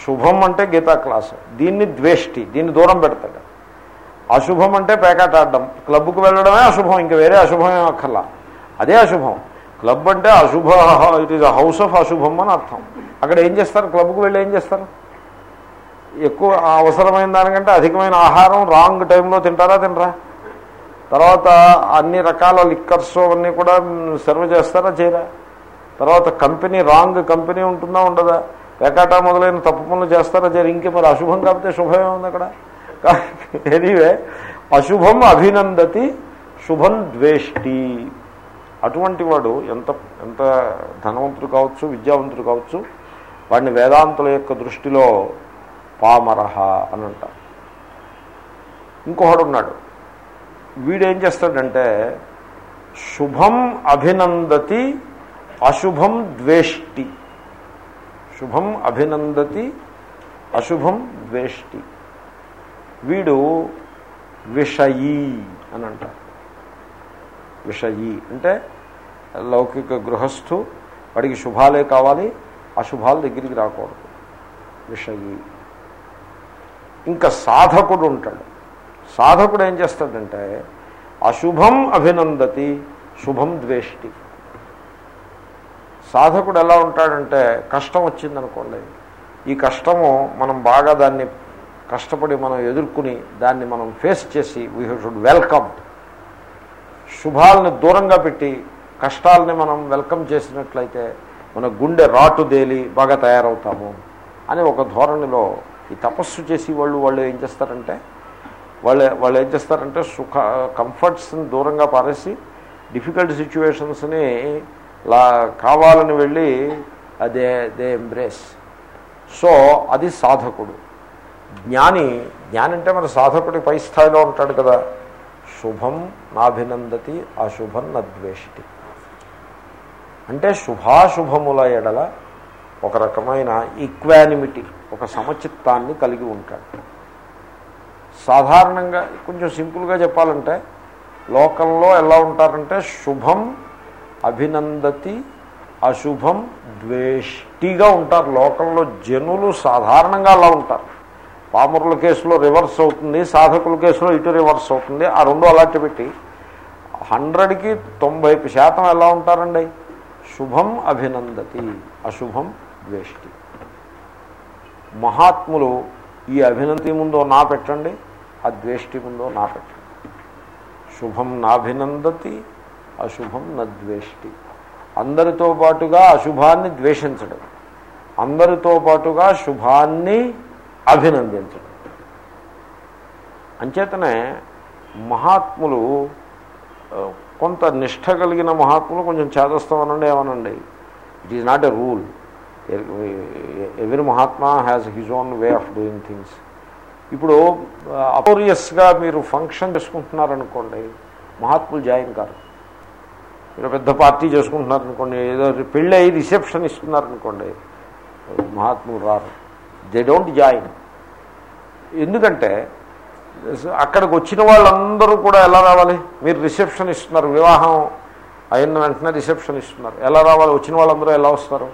శుభం అంటే గీతా క్లాసు. దీన్ని ద్వేష్టి దీన్ని దూరం పెడతాడు అశుభం అంటే పేకాట ఆడడం క్లబ్కు వెళ్ళడమే అశుభం ఇంకా వేరే అశుభం ఏం అక్కర్లా. అదే అశుభం. క్లబ్ అంటే అశుభ ఇట్ ఈజ్ హౌస్ ఆఫ్ అశుభం అని అర్థం. అక్కడ ఏం చేస్తారు? క్లబ్కు వెళ్ళి ఏం చేస్తారు? ఎక్కువ అవసరమైన దానికంటే అధికమైన ఆహారం రాంగ్ టైంలో తింటారా? తినరా? తర్వాత అన్ని రకాల లిక్కర్స్ అవన్నీ కూడా సర్వ్ చేస్తారా? చేయరా? తర్వాత కంపెనీ రాంగ్ కంపెనీ ఉంటుందా? ఉండదా? పేకాట మొదలైన తప్పు పనులు చేస్తారా? చేయరు? ఇంకే మరి అశుభం కాకపోతే శుభమే ఉంది అక్కడ? [LAUGHS] ఎనీవే అశుభం అభినందతి శుభం ద్వేష్టి. అటువంటి వాడు ఎంత ఎంత ధనవంతుడు కావచ్చు విద్యావంతుడు కావచ్చు వాడిని వేదాంతుల యొక్క దృష్టిలో పామరహ అని అంటారు ఇంకొకడు ఉన్నాడు. వీడేం చేస్తాడంటే శుభం అభినందతి అశుభం ద్వేష్టి. శుభం అభినందతి అశుభం ద్వేష్టి. వీడు విషయీ అని అంటారు. విషయీ అంటే లౌకిక గృహస్థు వాడికి శుభాలే కావాలి అశుభాలు దగ్గరికి రాకూడదు. విషయీ. ఇంకా సాధకుడు ఉంటాడు. సాధకుడు ఏం చేస్తాడంటే అశుభం అభినందతి శుభం ద్వేష్టి. సాధకుడు ఎలా ఉంటాడంటే కష్టం వచ్చిందనుకోండి ఈ కష్టము మనం బాగా దాన్ని కష్టపడి మనం ఎదుర్కొని దాన్ని మనం ఫేస్ చేసి వీ షుడ్ వెల్కమ్ శుభాలని దూరంగా పెట్టి కష్టాలని మనం వెల్కమ్ చేసినట్లయితే మన గుండె రాటు దేలి బాగా తయారవుతాము అని ఒక ధోరణిలో ఈ తపస్సు చేసి వాళ్ళు వాళ్ళు ఏం చేస్తారంటే వాళ్ళు వాళ్ళు ఏం చేస్తారంటే సుఖ కంఫర్ట్స్ని దూరంగా పారేసి డిఫికల్ట్ సిచ్యువేషన్స్ని లా కావాలని వెళ్ళి అదే దే ఎంబ్రేస్ సో అది సాధకుడు. జ్ఞాని జ్ఞాని అంటే మన సాధకుడి పై స్థాయిలో ఉంటాడు కదా. శుభం నాభినందతి అశుభం నద్వేషితి. అంటే శుభాశుభముల ఎడల ఒక రకమైన ఈక్వానిమిటీ ఒక సమచిత్తాన్ని కలిగి ఉంటాడు. సాధారణంగా కొంచెం సింపుల్గా చెప్పాలంటే లోకంలో ఎలా ఉంటారంటే శుభం అభినందతి అశుభం ద్వేష్టిగా ఉంటారు. లోకంలో జనులు సాధారణంగా అలా ఉంటారు. పామరుల కేసులో రివర్స్ అవుతుంది సాధకుల కేసులో ఇటు రివర్స్ అవుతుంది ఆ రెండు అలాంటి పెట్టి హండ్రెడ్కి తొంభై శాతం ఎలా ఉంటారండి? శుభం అభినందతి అశుభం ద్వేష్టి. మహాత్ములు ఈ అభినంది ముందో నా పెట్టండి ఆ ద్వేష్టి ముందో నా పెట్టండి. శుభం నాభినందతి అశుభం నద్వేష్టి. అందరితో పాటుగా అశుభాన్ని ద్వేషించడం. అందరితో పాటుగా శుభాన్ని అభినందించడం. అంచేతనే మహాత్ములు కొంత నిష్ట కలిగిన మహాత్ములు కొంచెం చేదస్తాం అనండి ఏమనండి it is not a rule ఎవరి Mahatma has his own way of doing things ఇప్పుడు అపోరియస్గా మీరు ఫంక్షన్ చేసుకుంటున్నారనుకోండి మహాత్ములు జాయిన్ కారు. మీరు పెద్ద పార్టీ చేసుకుంటున్నారనుకోండి ఏదో పెళ్ళి అయ్యి రిసెప్షన్ ఇస్తున్నారనుకోండి మహాత్ములు రారు. దే డోంట్ జాయిన్ ఎందుకంటే అక్కడికి వచ్చిన వాళ్ళందరూ కూడా ఎలా రావాలి? మీరు రిసెప్షన్ ఇస్తున్నారు వివాహం అయిన వెంటనే రిసెప్షన్ ఇస్తున్నారు. ఎలా రావాలి? వచ్చిన వాళ్ళందరూ ఎలా వస్తారు?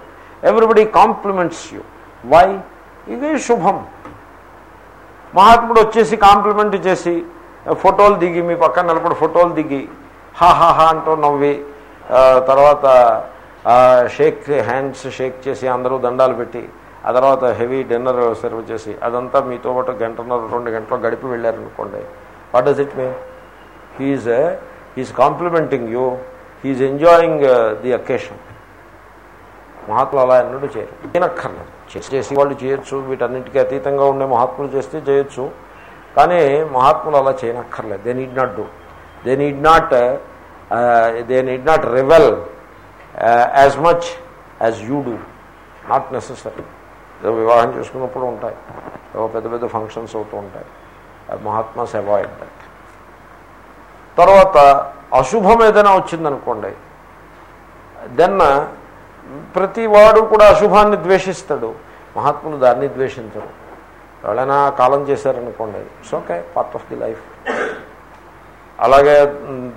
ఎవ్రీబడి కాంప్లిమెంట్స్ యూ వై ఇది శుభం. మహాత్ముడు వచ్చేసి కాంప్లిమెంట్ చేసి ఫోటోలు దిగి మీ పక్కన నిలబడి ఫోటోలు దిగి హా హా హా అంటూ నవ్వి తర్వాత షేక్ హ్యాండ్స్ షేక్ చేసి అందరూ దండాలు పెట్టి ఆ తర్వాత హెవీ డిన్నర్ సర్వ్ చేసి అదంతా మీతో పాటు గంటన్నర రెండు గంటలు గడిపి వెళ్ళారనుకోండి. What does it me he's he's complimenting you he's enjoying the occasion మహాత్ములు అలా అన్నట్టు చేయరు. తినక్కర్లేదు చేసి చేసి వాళ్ళు చేయొచ్చు. వీటన్నిటికీ అతీతంగా ఉండే మహాత్ములు చేస్తే చేయొచ్చు. కానీ మహాత్ములు అలా చేయనక్కర్లేదు. They need not do they need not they need not revel as much as you do not necessary ఏదో వివాహం చేసుకున్నప్పుడు ఉంటాయి. ఏవో పెద్ద పెద్ద ఫంక్షన్స్ అవుతూ ఉంటాయి. మహాత్మాస్ అవాయిడ్ దట్ తర్వాత అశుభం ఏదైనా వచ్చిందనుకోండి దెన్ ప్రతి వాడు కూడా అశుభాన్ని ద్వేషిస్తాడు. మహాత్ములు దాన్ని ద్వేషించరు. ఎవరైనా కాలం చేశారనుకోండి it's okay part of the life అలాగే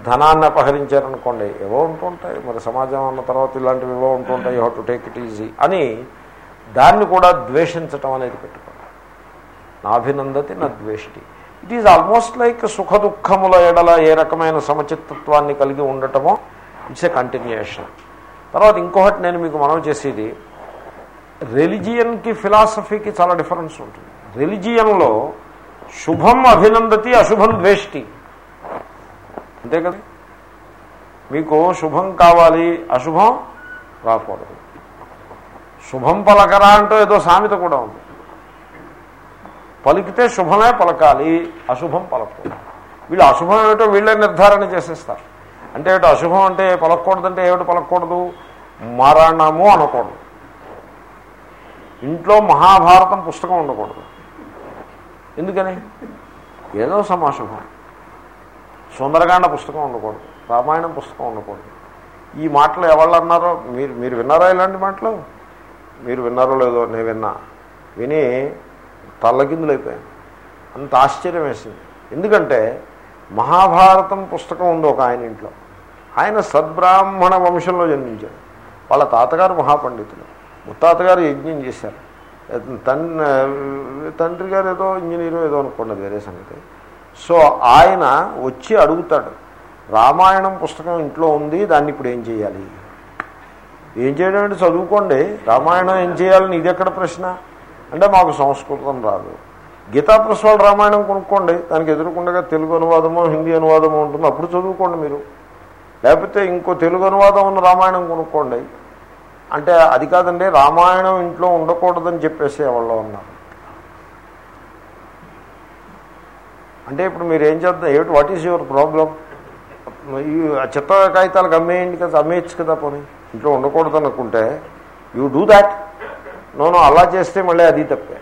ధనాన్ని అపహరించారనుకోండి ఏవో ఉంటూ ఉంటాయి. మరి సమాజం అన్న తర్వాత ఇలాంటివి ఏవో ఉంటూ ఉంటాయి. How to take it easy అని దాన్ని కూడా ద్వేషించటం అనేది పెట్టుకోండి నాభినందతి నా ద్వేష్టి. ఇట్ ఈజ్ ఆల్మోస్ట్ లైక్ సుఖ దుఃఖముల ఎడల ఏ రకమైన సమచిత్తత్వాన్ని కలిగి ఉండటమో ఇట్స్ ఎ కంటిన్యూషన్ తర్వాత ఇంకొకటి నేను మీకు మనవి చేసేది రెలిజియన్కి ఫిలాసఫీకి చాలా డిఫరెన్స్ ఉంటుంది. రెలిజియన్లో శుభం అభినందతి అశుభం ద్వేష్టి. అంతే కదా? మీకు శుభం కావాలి అశుభం రాకూడదు. శుభం పలకరా అంటూ ఏదో సామెత కూడా ఉంది. పలికితే శుభమే పలకాలి అశుభం పలకూడదు వీళ్ళు అశుభం ఏమిటో వీళ్ళే నిర్ధారణ చేసేస్తారు. అంటే ఏమిటో? అశుభం అంటే పలకూడదంటే ఏమిటి పలకూడదు మరణము అనకూడదు. ఇంట్లో మహాభారతం పుస్తకం ఉండకూడదు. ఎందుకని? ఏదో సమాశుభం. సుందరకాండ పుస్తకం ఉండకూడదు. రామాయణం పుస్తకం ఉండకూడదు. ఈ మాటలు ఎవళ్ళు అన్నారో? మీరు మీరు విన్నారా ఇలాంటి మాటలు? మీరు విన్నారో లేదో నేను విన్నా. విని తల్లకిందులైపోయాను. అంత ఆశ్చర్యం వేసింది. ఎందుకంటే మహాభారతం పుస్తకం ఉంది ఒక ఆయన ఇంట్లో. ఆయన సద్బ్రాహ్మణ వంశంలో జన్మించాడు. వాళ్ళ తాతగారు మహాపండితులు. ముత్తాతగారు యజ్ఞం చేశారు. తండ్రి తండ్రి గారు ఏదో ఇంజనీరు ఏదో అనుకోండి వేరే సంగతి. సో ఆయన వచ్చి అడుగుతాడు రామాయణం పుస్తకం ఇంట్లో ఉంది దాన్ని ఇప్పుడు ఏం చేయాలి? ఏం చేయడం అంటే చదువుకోండి. రామాయణం ఏం చేయాలని ఇది ఎక్కడ ప్రశ్న? అంటే మాకు సంస్కృతం రాదు. గీతా ప్రశ్నల రామాయణం కొనుక్కోండి. దానికి ఎదురుకుండగా తెలుగు అనువాదమో హిందీ అనువాదమో ఉంటుంది అప్పుడు చదువుకోండి మీరు. లేకపోతే ఇంకో తెలుగు అనువాదం ఉన్న రామాయణం కొనుక్కోండి. అంటే అది కాదండి రామాయణం ఇంట్లో ఉండకూడదని చెప్పేసి ఎవరో ఉన్నారు. అంటే ఇప్పుడు మీరు ఏం చేద్దాం? ఏమిటి? వాట్ ఈజ్ యువర్ ప్రాబ్లం ఈ చెత్త కాగితాలకు అమ్మేయండి కదా అమ్మేయచ్చు కదా పోనీ. ఇంట్లో ఉండకూడదు అనుకుంటే యూ డూ దాట్ నోను అలా చేస్తే మళ్ళీ అది తప్పే.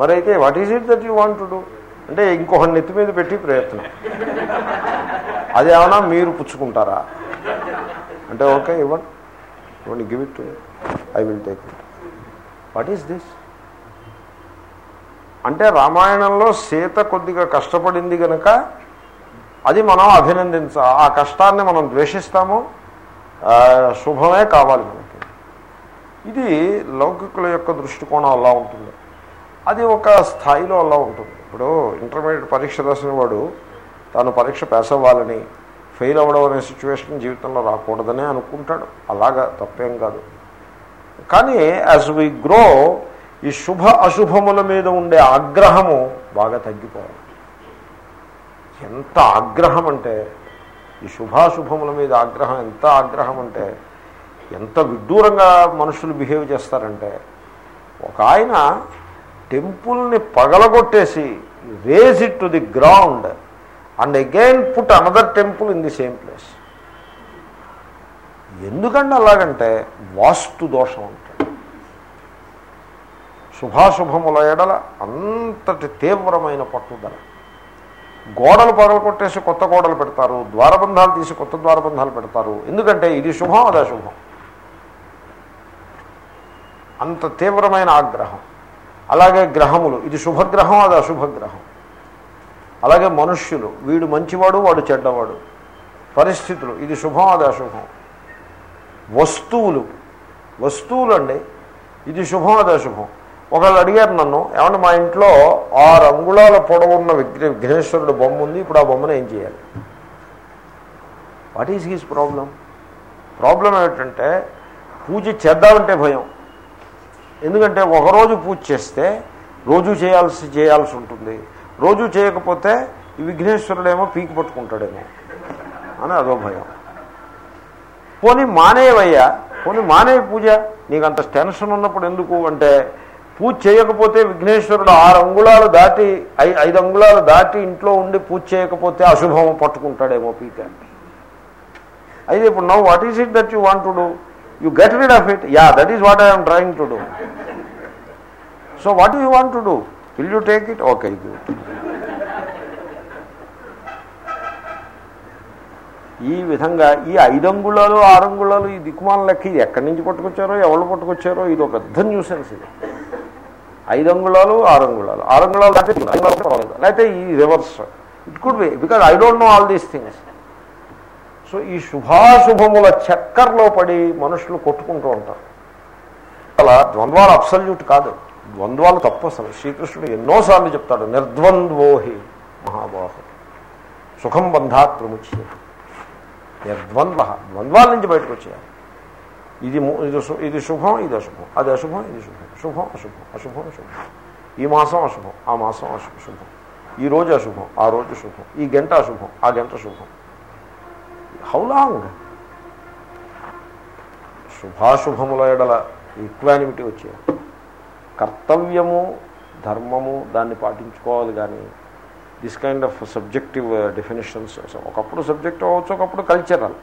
మరైతే what is it that you want to do అంటే ఇంకొక నెత్తి మీద పెట్టి ప్రయత్నం. అది ఏమైనా మీరు పుచ్చుకుంటారా? అంటే ఓకే ఇవ్వండి. ఇవ్వండి give it I will take it what is this అంటే రామాయణంలో సీత కొద్దిగా కష్టపడింది కనుక అది మనం అభినందించ ఆ కష్టాన్ని మనం ద్వేషిస్తాము. శుభమే కావాలి మనకి. ఇది లౌకికుల యొక్క దృష్టికోణం అలా ఉంటుంది. అది ఒక స్థాయిలో అలా ఉంటుంది. ఇప్పుడు ఇంటర్మీడియట్ పరీక్ష రాసిన వాడు తాను పరీక్ష పాస్ అవ్వాలని ఫెయిల్ అవ్వడం అనే సిచ్యువేషన్ జీవితంలో రాకూడదనే అనుకుంటాడు. అలాగా తప్పేం కాదు. కానీ యాజ్ వి గ్రో ఈ శుభ అశుభముల మీద ఉండే ఆగ్రహము బాగా తగ్గిపోవాలి. ఎంత ఆగ్రహం అంటే ఈ శుభాశుభముల మీద ఆగ్రహం ఎంత ఆగ్రహం అంటే ఎంత విడ్డూరంగా మనుషులు బిహేవ్ చేస్తారంటే ఒక ఆయన టెంపుల్ని పగలగొట్టేసి raze it to the ground and again put another temple in the same place ఎందుకంటే అలాగంటే వాస్తు దోషం ఉంటుంది శుభాశుభముల ఎడల అంతటి తీవ్రమైన పట్టుదల. గోడలు పగలు కొట్టేసి కొత్త గోడలు పెడతారు ద్వారబంధాలు తీసి కొత్త ద్వారబంధాలు పెడతారు. ఎందుకంటే ఇది శుభం అది శుభం. అంత తీవ్రమైన ఆగ్రహం అలాగే గ్రహములు ఇది శుభగ్రహం అది అశుభగ్రహం. అలాగే మనుష్యులు వీడు మంచివాడు వాడు చెడ్డవాడు. పరిస్థితులు ఇది శుభం అది అశుభం. వస్తువులు వస్తువులు అండి ఇది శుభం అది అశుభం. ఒకళ్ళు అడిగారు నన్ను ఏమన్నా మా ఇంట్లో ఆరు అంగుళాల పొడవున్న విగ్రహ విఘ్నేశ్వరుడు బొమ్మ ఉంది ఇప్పుడు ఆ బొమ్మను ఏం చేయాలి? What is his problem problem ఏమిటంటే పూజ చేద్దామంటే భయం. ఎందుకంటే ఒకరోజు పూజ చేస్తే రోజు చేయాల్సి చేయాల్సి ఉంటుంది. రోజు చేయకపోతే ఈ విఘ్నేశ్వరుడేమో పీకి పట్టుకుంటాడేమో. అని అదో భయం. పోనీ మానేవయ్యా? పోనీ మానే పూజ. నీకు అంత టెన్షన్ ఉన్నప్పుడు ఎందుకు? అంటే పూజ చేయకపోతే విఘ్నేశ్వరుడు ఆరు అంగుళాలు దాటి ఐదు అంగుళాలు దాటి ఇంట్లో ఉండి పూజ చేయకపోతే అశుభం పట్టుకుంటాడేమో పీక అయితే ఇప్పుడు నవ్వు what is it that you want to do? You get rid of it. Yeah that is what I'm trying to do. So what you want to do? Will you take it? Okay good ఈ విధంగా ఈ ఐదంగుళాలు ఆరంగుళాలు ఈ దిక్కుమాల లెక్క ఇది ఎక్కడి నుంచి పట్టుకొచ్చారో ఎవరు పట్టుకొచ్చారో ఇది ఒక పెద్ద న్యూసెన్స్ ఇది. ఐదు అంగుళాలు ఆరంగుళాలు ఆరంగుళాలు లేకపోతే ఈ reverse it could be because I don't know all these things so ఈ శుభాశుభముల చక్కర్లో పడి మనుషులు కొట్టుకుంటూ ఉంటారు. అలా ద్వంద్వాలు అబ్సల్యూట్ కాదు. ద్వంద్వాలు తప్పు అసలు. శ్రీకృష్ణుడు ఎన్నోసార్లు చెప్తాడు నిర్ద్వంద్వోహి మహాబాహు. సుఖం బంధాత్ ప్రముచ్య నిర్ద్వంద్వ. ద్వంద్వాల నుంచి బయటకు వచ్చేయాలి. ఇది ఇది ఇది శుభం ఇది అశుభం. అది అశుభం ఇది శుభం. శుభం అశుభం అశుభం శుభం ఈ మాసం అశుభం ఆ మాసం అశుభ శుభం ఈ రోజు అశుభం ఆ రోజు శుభం. ఈ గంట అశుభం ఆ గంట శుభం. హౌ లాంగ్ శుభాశుభముల ఎడల ఈక్వానిమిటీ వచ్చేది. కర్తవ్యము ధర్మము దాన్ని పాటించుకోవాలి కానీ this kind of subjective definitions ఒకప్పుడు సబ్జెక్టివ్ అవ్వచ్చు ఒకప్పుడు కల్చరల్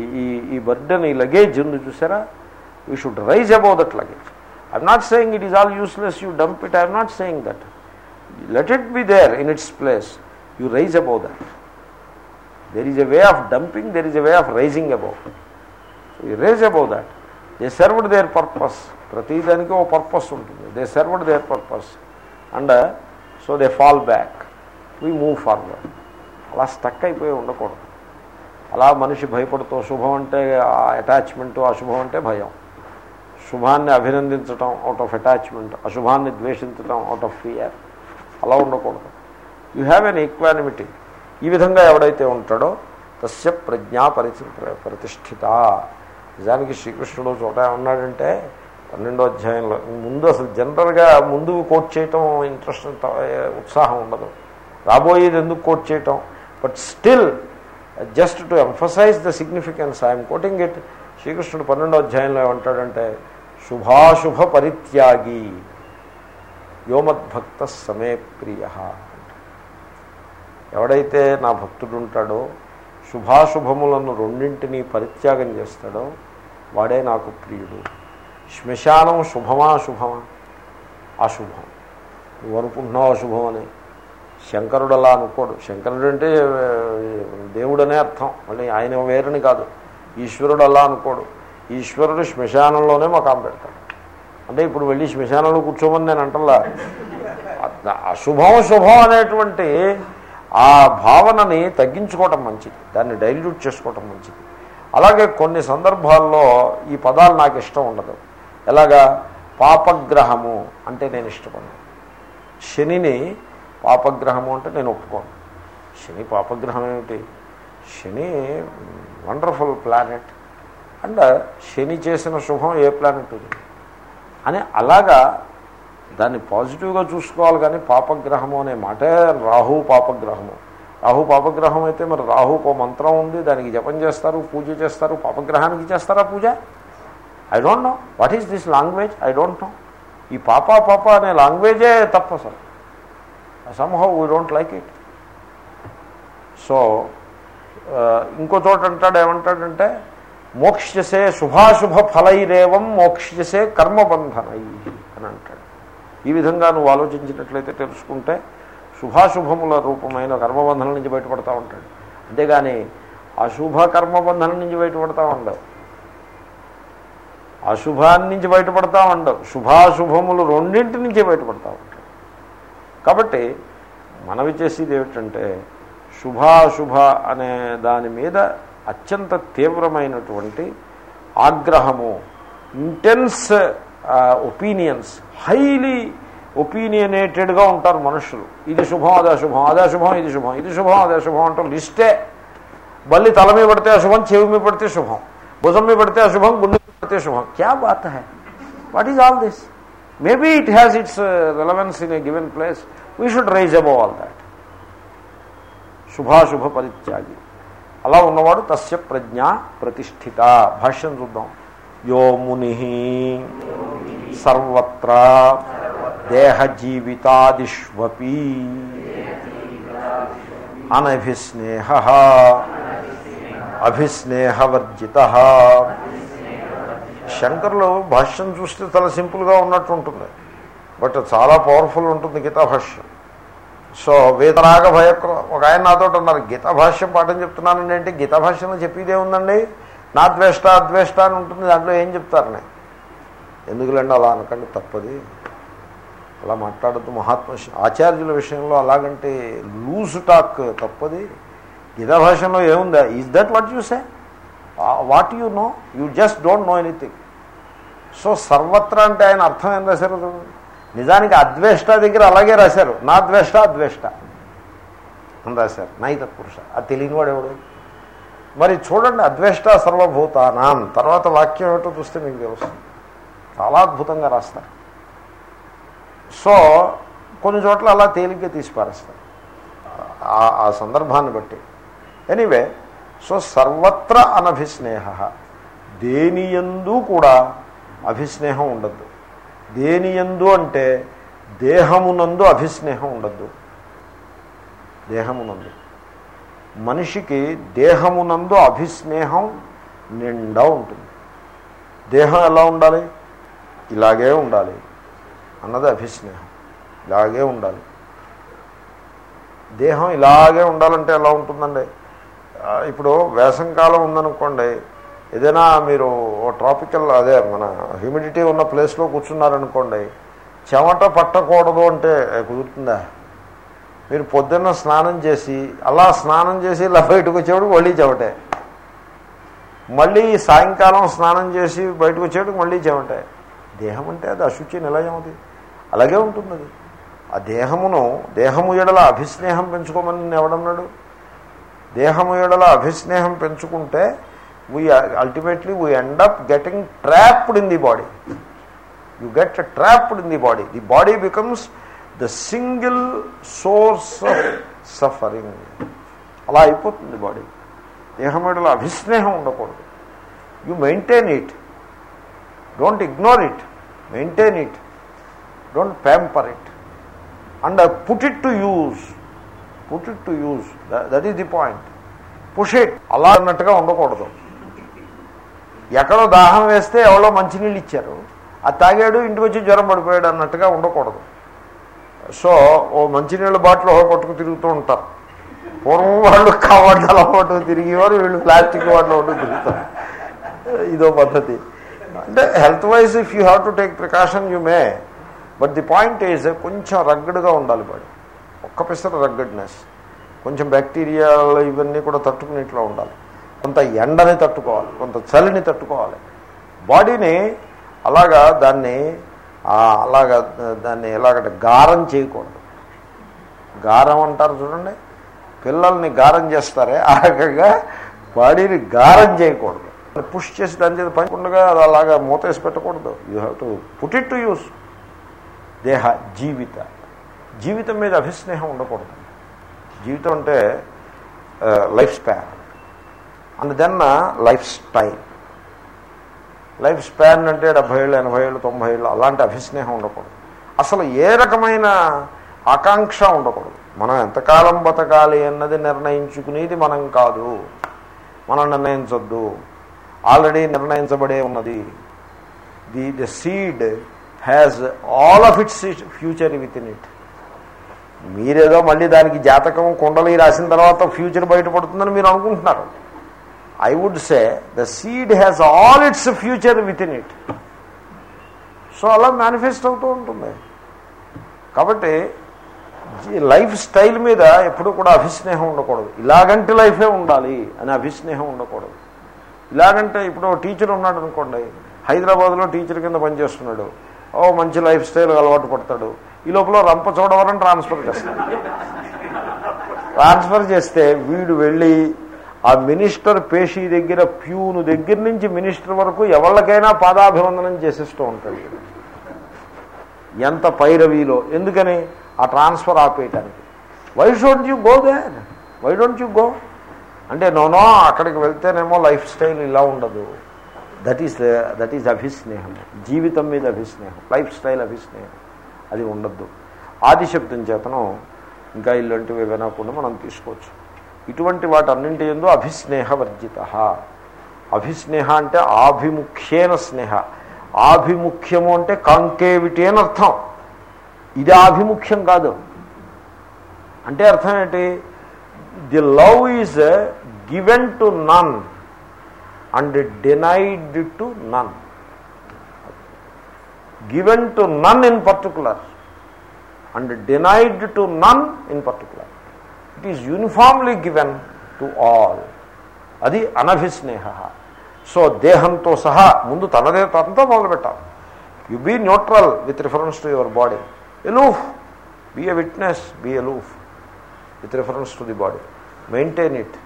ఈ ఈ ఈ బర్డెన్ ఈ లగేజ్ ఉంది చూసారా? You should rise above that luggage I'm not saying it is all useless you dump it I'm not saying that let it be there in its place you rise above that there is a way of dumping there is a way of rising above you rise above that they served their purpose ప్రతిదానికి ఓ పర్పస్ ఉంటుంది. They served their purpose and so they fall back we move forward అలా స్టక్ అయిపోయి ఉండకూడదు. అలా మనిషి భయపడుతూ శుభం అంటే అటాచ్మెంటు అశుభం అంటే భయం. శుభాన్ని అభినందించటం అవుట్ ఆఫ్ అటాచ్మెంట్ అశుభాన్ని ద్వేషించటం అవుట్ ఆఫ్ ఫియర్ అలా ఉండకూడదు. యూ హ్యావ్ ఎన్ ఈక్వానిమిటీ ఈ విధంగా ఎవడైతే ఉంటాడో తస్య ప్రజ్ఞా పరిచి ప్రతిష్ఠిత. నిజానికి శ్రీకృష్ణుడు చోట ఏమన్నాడంటే పన్నెండో అధ్యాయంలో ముందు అసలు జనరల్గా ముందు కోట్ చేయటం ఇంట్రెస్ట్ ఉత్సాహం ఉండదు. రాబోయేది ఎందుకు కోట్ చేయటం? But still just to emphasise the significance I'm quoting it శ్రీకృష్ణుడు పన్నెండో అధ్యాయంలో ఏమంటాడంటే శుభాశుభ పరిత్యాగి. యోమద్భక్త సమే ప్రియ. ఎవడైతే నా భక్తుడు ఉంటాడో శుభాశుభములను రెండింటినీ పరిత్యాగం చేస్తాడో వాడే నాకు ప్రియుడు. శ్మశానం శుభమా శుభమా? అశుభం. నువ్వు అనుకుంటున్నావు అశుభం అని శంకరుడు అలా అనుకోడు. శంకరుడు అంటే దేవుడనే అర్థం. మళ్ళీ ఆయన వేరని కాదు. ఈశ్వరుడు అలా అనుకోడు. ఈశ్వరుడు శ్మశానంలోనే మకాం పెడతాడు. అంటే ఇప్పుడు వెళ్ళి శ్మశానంలో కూర్చోమని నేను అంటల్లా అశుభం శుభం అనేటువంటి ఆ భావనని తగ్గించుకోవటం మంచిది. దాన్ని డైల్యూట్ చేసుకోవటం మంచిది. అలాగే కొన్ని సందర్భాల్లో ఈ పదాలు నాకు ఇష్టం ఉండదు. ఎలాగా? పాపగ్రహము అంటే నేను ఇష్టపడను. శనిని పాపగ్రహము అంటే నేను ఒప్పుకోను. శని పాపగ్రహం ఏమిటి? Shani wonderful planet and Shani చేసిన శుభం ఏ ప్లానెట్ ఉంది అని అలాగా దాన్ని పాజిటివ్గా చూసుకోవాలి కానీ పాపగ్రహము అనే మాటే రాహు పాపగ్రహము. రాహు పాపగ్రహం అయితే మరి రాహుకు మంత్రం ఉంది దానికి జపం చేస్తారు పూజ చేస్తారు పాపగ్రహానికి చేస్తారా పూజ? I don't know what is this language I don't know ఈ పాప పాప అనే లాంగ్వేజే తప్ప అసలు. Somehow we don't like it so ఇంకో చోట అంటాడు ఏమంటాడంటే మోక్ష్యసే శుభాశుభ ఫలైరేవం మోక్ష్యసే కర్మబంధనై అని అంటాడు. ఈ విధంగా నువ్వు ఆలోచించినట్లయితే తెలుసుకుంటే శుభాశుభముల రూపమైన కర్మబంధనం నుంచి బయటపడతా ఉంటాడు. అంతేగాని అశుభ కర్మబంధనం నుంచి బయటపడతా ఉండవు. అశుభాన్ని నుంచి బయటపడతా ఉండవు. శుభాశుభములు రెండింటి నుంచి బయటపడతా ఉంటాడు కాబట్టి మనవి చేసేది ఏమిటంటే శుభాశుభ అనే దాని మీద అత్యంత తీవ్రమైనటువంటి ఆగ్రహము ఇంటెన్స్ ఒపీనియన్స్ హైలీ ఒపీనియనేటెడ్గా ఉంటారు మనుషులు. ఇది శుభం అదే శుభం అదే శుభం ఇది శుభం ఇది శుభం అదే శుభం అంటూ లిస్టే బల్లి తల మీద పడితే అశుభం చెవి మీద పడితే శుభం భుజం మీద పడితే అశుభం గుండె మీద పడితే శుభం. క్యా బాత్ high? What is all this maybe it has its relevance in a given place we should rise above all that శుభాశుభ పరిత్యాగి అలా ఉన్నవాడు తస్య ప్రజ్ఞ ప్రతిష్ఠిత. భాష్యం చూద్దాం. యో ముని సర్వత్ర దేహజీవితాదిష్వపి అనభిస్నేహ అభిస్నేహవర్జిత. శంకర్లు భాష్యం చూస్తే చాలా సింపుల్గా ఉన్నట్టు ఉంటుంది బట్ చాలా పవర్ఫుల్ ఉంటుంది గీతా భాష్యం సో వేదరాగ భయక్ర ఒక ఆయన నాతో ఉన్నారు. గీతా భాష్యం పాఠం చెప్తున్నానండి అంటే గీతా భాష్యంలో చెప్పేదే ఉందండి. నా ద్వేష్ట అద్వేష్ట అని ఉంటుంది. దాంట్లో ఏం చెప్తారని ఎందుకులండి అలా అనకండి? తప్పది. అలా మాట్లాడద్దు. మహాత్మ ఆచార్యుల విషయంలో అలాగంటే లూజ్ టాక్ తప్పది. గీతా భాషలో ఏముందా? Is that what you say? What you know? You just don't know anything. So సర్వత్రా అంటే ఆయన అర్థం ఏం రాశారు నిజానికి అద్వేష్ట దగ్గర అలాగే రాశారు. నా ద్వేష్ట అద్వేష్ట అని రాశారు. నైత పురుష. అది తెలియనివాడు ఎవడు? మరి చూడండి అద్వేష్ట సర్వభూతానాం. తర్వాత వాక్యం ఏమిటో చూస్తే మీకు తెలుస్తుంది. చాలా అద్భుతంగా రాస్తారు. సో కొన్ని చోట్ల అలా తేలిగ్గా తీసి పారేస్తారు. ఆ సందర్భాన్ని బట్టి. ఎనీవే సో సర్వత్ర అనభిస్నేహ. దేనియందు కూడా అభిస్నేహం ఉండద్దు. దేనియందు అంటే దేహమునందు అభిస్నేహం ఉండద్దు. దేహమునందు. మనిషికి దేహమునందు అభిస్నేహం నిండా ఉంటుంది. దేహం ఎలా ఉండాలి? ఇలాగే ఉండాలి. అన్నది అభిస్నేహం. ఇలాగే ఉండాలి. దేహం ఇలాగే ఉండాలంటే ఎలా ఉంటుందండి? ఇప్పుడు వేసంకాలం ఉందనుకోండి ఏదైనా మీరు ఓ ట్రాపికల్ అదే మన హ్యూమిడిటీ ఉన్న ప్లేస్లో కూర్చున్నారనుకోండి చెమట పట్టకూడదు అంటే కుదురుతుందా? మీరు పొద్దున్న స్నానం చేసి అలా స్నానం చేసి ఇలా బయటకు వచ్చేవాడు మళ్ళీ చెమటే. మళ్ళీ సాయంకాలం స్నానం చేసి బయటకు వచ్చేటికి మళ్ళీ చెమటే. దేహం అంటే అది అశుచి నిలయమది అలాగే ఉంటుంది ఆ దేహమును దేహము ఎడల అభిస్నేహం పెంచుకోమని ఎవడన్నాడు? దేహము ఎడల అభిస్నేహం పెంచుకుంటే we ultimately we end up getting trapped in the body you get trapped in the body the body becomes the single source of suffering అలా అయిపోతుంది బాడీ దేహమేడలో అభిస్నేహం ఉండకూడదు. You maintain it don't ignore it maintain it don't pamper it and put it to use put it to use that is the point push it అలా అన్నట్టుగా ఉండకూడదు. ఎక్కడో దాహం వేస్తే ఎవరో మంచినీళ్ళు ఇచ్చారు. అది తాగాడు ఇంటికి వచ్చి జ్వరం పడిపోయాడు అన్నట్టుగా ఉండకూడదు. సో ఓ మంచినీళ్ళ బాటిల్ పట్టుకు తిరుగుతూ ఉంటారు. పూర్వం వాళ్ళు కవర్లు పట్టుకు తిరిగేవారు వీళ్ళు ప్లాస్టిక్ వాటిలో పట్టుకు తిరుగుతారు. ఇదో పద్ధతి. అంటే health wise if you have to take precaution you may but the point is కొంచెం రగ్గడ్గా ఉండాలి బాడీ ఒక్క పిసర రగ్గడ్నెస్. కొంచెం బ్యాక్టీరియాలు ఇవన్నీ కూడా తట్టుకునేట్లో ఉండాలి. కొంత ఎండని తట్టుకోవాలి కొంత చలిని తట్టుకోవాలి. బాడీని అలాగా దాన్ని అలాగా దాన్ని ఎలాగంటే గారం చేయకూడదు. గారం అంటారు చూడండి పిల్లల్ని గారం చేస్తారే ఆ రకంగా బాడీని గారం చేయకూడదు. పుష్ చేసి దాని చేత పనికుండా అది అలాగా మూతేసి పెట్టకూడదు. You have to put it to use దేహ జీవిత. జీవితం మీద అభిస్నేహం ఉండకూడదు. జీవితం అంటే life span and then lifestyle. Life span అంటే డెబ్బై ఏళ్ళు ఎనభై ఏళ్ళు తొంభై ఏళ్ళు అలాంటి అభిస్నేహం ఉండకూడదు. అసలు ఏ రకమైన ఆకాంక్ష ఉండకూడదు. మనం ఎంతకాలం బతకాలి అన్నది నిర్ణయించుకునేది మనం కాదు. మనం నిర్ణయించొద్దు. ఆల్రెడీ నిర్ణయించబడే ఉన్నది. The the seed has all of its future within it. మీరేదో మళ్ళీ దానికి జాతకం కుండలి రాసిన తర్వాత ఫ్యూచర్ బయటపడుతుందని మీరు అనుకుంటున్నారు. I would say the seed has all its future within it so అలా మేనిఫెస్ట్ అవుతూ ఉంటుంది. కాబట్టి లైఫ్ స్టైల్ మీద ఎప్పుడు కూడా అభిస్నేహం ఉండకూడదు. ఇలాగంటి లైఫే ఉండాలి అని అభిస్నేహం ఉండకూడదు. ఇలాగంటే ఇప్పుడు టీచర్ ఉన్నాడు అనుకోండి. హైదరాబాద్లో టీచర్ కింద పనిచేస్తున్నాడు ఓ మంచి లైఫ్ స్టైల్ అలవాటు పడతాడు. ఈ లోపల రంపచోడవరం ట్రాన్స్ఫర్ చేస్తాడు. ట్రాన్స్ఫర్ చేస్తే వీడు వెళ్ళి ఆ మినిస్టర్ పేషీ దగ్గర ప్యూను దగ్గర నుంచి మినిస్టర్ వరకు ఎవరికైనా పాదాభివందనం చేసేస్తూ ఉంటాడు. ఎంత పైరవీలో. ఎందుకని? ఆ transfer ఆపేయటానికి. Why don't you go there why don't you go అంటే నోనో అక్కడికి వెళ్తేనేమో లైఫ్ స్టైల్ ఇలా ఉండదు. దట్ ఈస్ దట్ ఈస్ అభిస్నేహం. జీవితం మీద అభిస్నేహం. Life style అభిస్నేహం. అది ఉండద్దు. ఆదిశబ్దం చేతనం ఇంకా ఇలాంటివి ఏవైనా కూడా మనం తీసుకోవచ్చు. ఇటువంటి వాటన్నింటి ఎందు అభిస్నేహ వర్జిత. అభిస్నేహ అంటే ఆభిముఖ్యేన స్నేహ. ఆభిముఖ్యము అంటే కాంకేవిటీ అని అర్థం. ఇది ఆభిముఖ్యం కాదు. అంటే అర్థం ఏంటి? The love is given to none and denied to none. Given to none in particular and denied to none in particular. It is uniformly given to all అది అనభిస్నేహ. సో దేహంతో సహా ముందు తనదే తనతో మొదలుపెట్టాలి. You be neutral with reference to your body aloof be a witness be aloof with reference to the body maintain it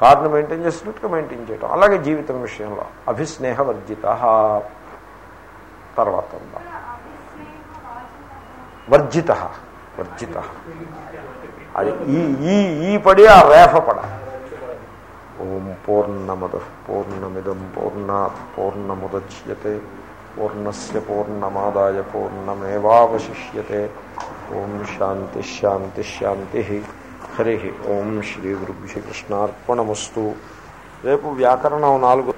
కార్ను maintain చేసినట్టుగా మెయింటైన్ చేయటం. అలాగే జీవితం విషయంలో. అభిస్నేహ వర్జిత. తర్వాత వర్జిత. వర్జిత. అది ఈ ఈ ఈ పడి ఆ రేఫ పడ. ఓం పూర్ణమద పూర్ణమిదం పూర్ణాత్ పూర్ణముద్యతే పూర్ణస్ పూర్ణమాదాయ పూర్ణమేవాశిష్యతే ఓం శాంతి శాంతి శాంతి. హరి ఓం శ్రీ గురుభ్య కృష్ణార్పణమస్తు. రేపు వ్యాకరణం నాలుగు.